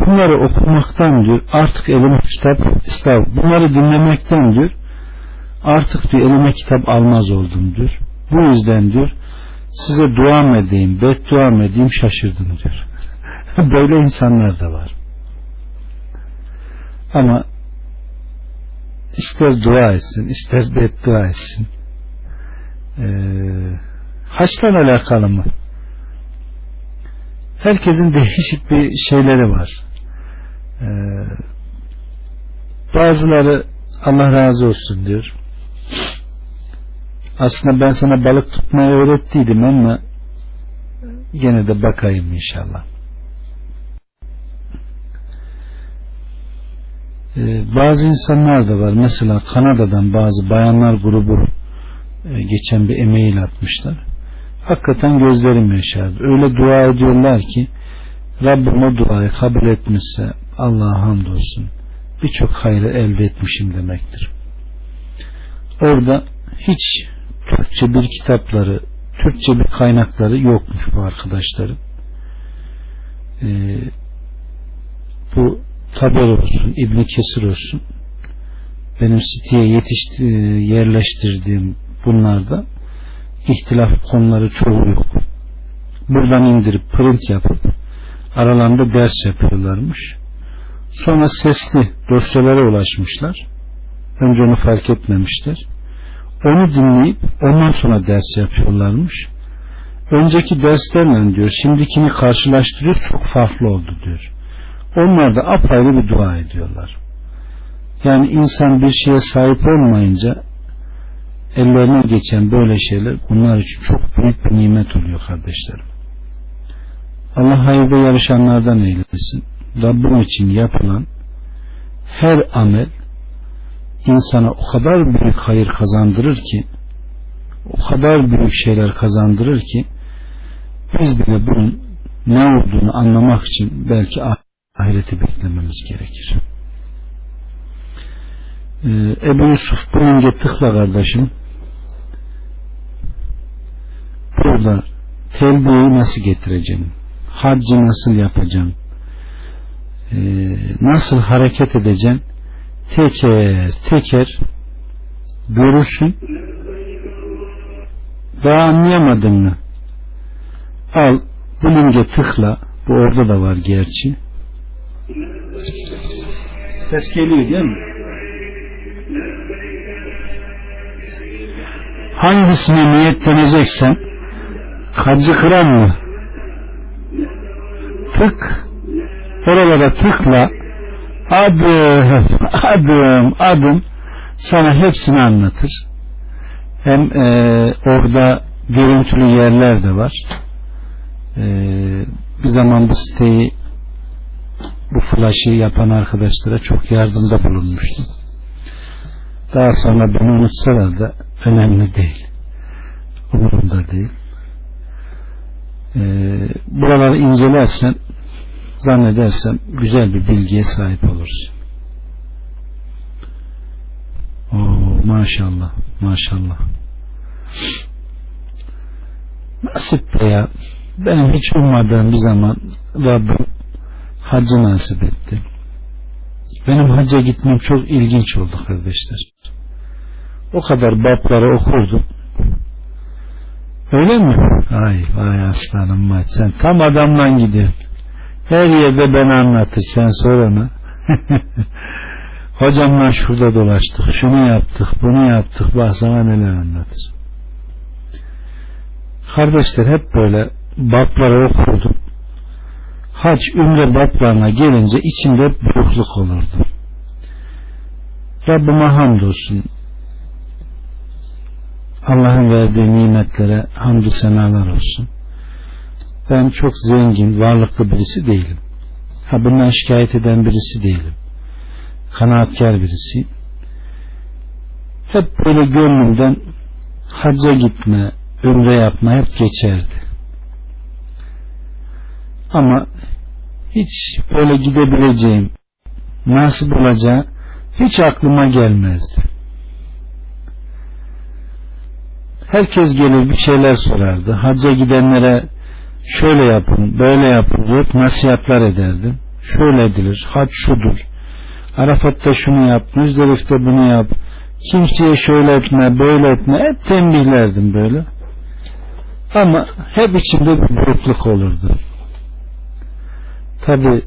Bunları okumaktan diyor artık elime kitap ister. Bunları dinlemekten diyor artık diyor elime kitap almaz oldum diyor. Bu yüzden diyor size dua edeyim, beddua mı edeyim şaşırdım diyor. Böyle insanlar da var. Ama ister dua etsin, ister beddua etsin. Ee, haçtan alakalı mı? Herkesin değişik bir şeyleri var. Ee, bazıları Allah razı olsun diyor. Aslında ben sana balık tutmayı öğrettiydim ama yine de bakayım inşallah. Ee, bazı insanlar da var. Mesela Kanada'dan bazı bayanlar grubu e, geçen bir e-mail atmışlar. Hakikaten gözlerim yaşardı. Öyle dua ediyorlar ki Rabbim o duayı kabul etmişse Allah'a hamdolsun birçok hayrı elde etmişim demektir. Orada hiç Türkçe bir kitapları, Türkçe bir kaynakları yokmuş bu arkadaşların. Ee, bu Taber olsun, İbni Kesir olsun benim siteye yetişti, yerleştirdiğim bunlarda ihtilaf konuları çoğu yok. Buradan indirip print yapıp aralarında ders yapıyorlarmış. Sonra sesli dosyalara ulaşmışlar. Önce onu fark etmemişler. Onu dinleyip ondan sonra ders yapıyorlarmış. Önceki derslerle diyor şimdikini karşılaştırıyor çok farklı oldu diyor. Onlar da apayrı bir dua ediyorlar. Yani insan bir şeye sahip olmayınca ellerine geçen böyle şeyler bunlar için çok büyük bir nimet oluyor kardeşlerim. Allah hayırda yarışanlardan eylesin. Rabbim için yapılan her amel insana o kadar büyük hayır kazandırır ki o kadar büyük şeyler kazandırır ki biz bile bunun ne olduğunu anlamak için belki ahireti beklememiz gerekir. Ee, Ebu Yusuf bunun tıkla kardeşim. Burada telbiyeyi nasıl getireceğim? Haccı nasıl yapacağım ee, nasıl hareket edeceğim teker teker görürsün. Daha anlayamadın mı? Al bu linke tıkla. Bu orada da var gerçi. Ses geliyor değil mi? Hangisine niyetleneceksen hacı kıran mı? Tık oralara tıkla. Adım adım adım. Sana hepsini anlatır. Hem e, orada görüntülü yerler de var. E, bir zaman bu siteyi bu flash'ı yapan arkadaşlara çok yardımda bulunmuştum. Daha sonra beni unutsalar da önemli değil. Umurumda değil. E, buraları incelersen zannedersem güzel bir bilgiye sahip olursun. Oo, maşallah maşallah. Nasip de ya benim hiç ummadığım bir zaman Rabbim hacı nasip etti. Benim hacca gitmem çok ilginç oldu kardeşler. O kadar babları okurdum. Öyle mi? ay vay aslanım vay. Sen tam adamla gidiyorsun her yerde ben anlatır sen sor ona. Hocamla şurada dolaştık şunu yaptık bunu yaptık bak sana neler anlatır. Kardeşler hep böyle babları okurdum. Hac ümre bablarına gelince içimde burukluk olurdu. Rabbime hamdolsun. Allah'ın verdiği nimetlere hamdü senalar olsun ben çok zengin varlıklı birisi değilim. Ha bundan şikayet eden birisi değilim. Kanaatkar birisiyim. Hep böyle gönlümden hacca gitme ümre yapma hep geçerdi. Ama hiç böyle gidebileceğim nasip olacağı hiç aklıma gelmezdi. Herkes gelir bir şeyler sorardı. Hacca gidenlere şöyle yapın böyle yapın diye nasihatler ederdim. Şöyle edilir hac şudur. Arafat'ta şunu yap Müzdelif'te bunu yap. Kimseye şöyle etme böyle etme. Hep tembihlerdim böyle. Ama hep içimde bir burukluk olurdu. Tabi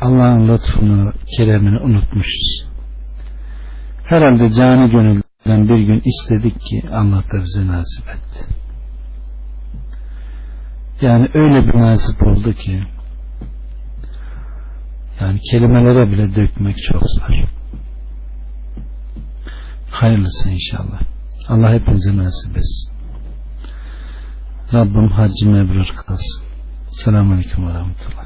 Allah'ın lütfunu keremini unutmuşuz. Herhalde cani gönülden bir gün istedik ki Allah da bize nasip etti yani öyle bir nasip oldu ki yani kelimelere bile dökmek çok zor. Hayırlısı inşallah. Allah hepimize nasip etsin. Rabbim haccı mebrur kılsın. Selamun Aleyküm ve Rahmetullah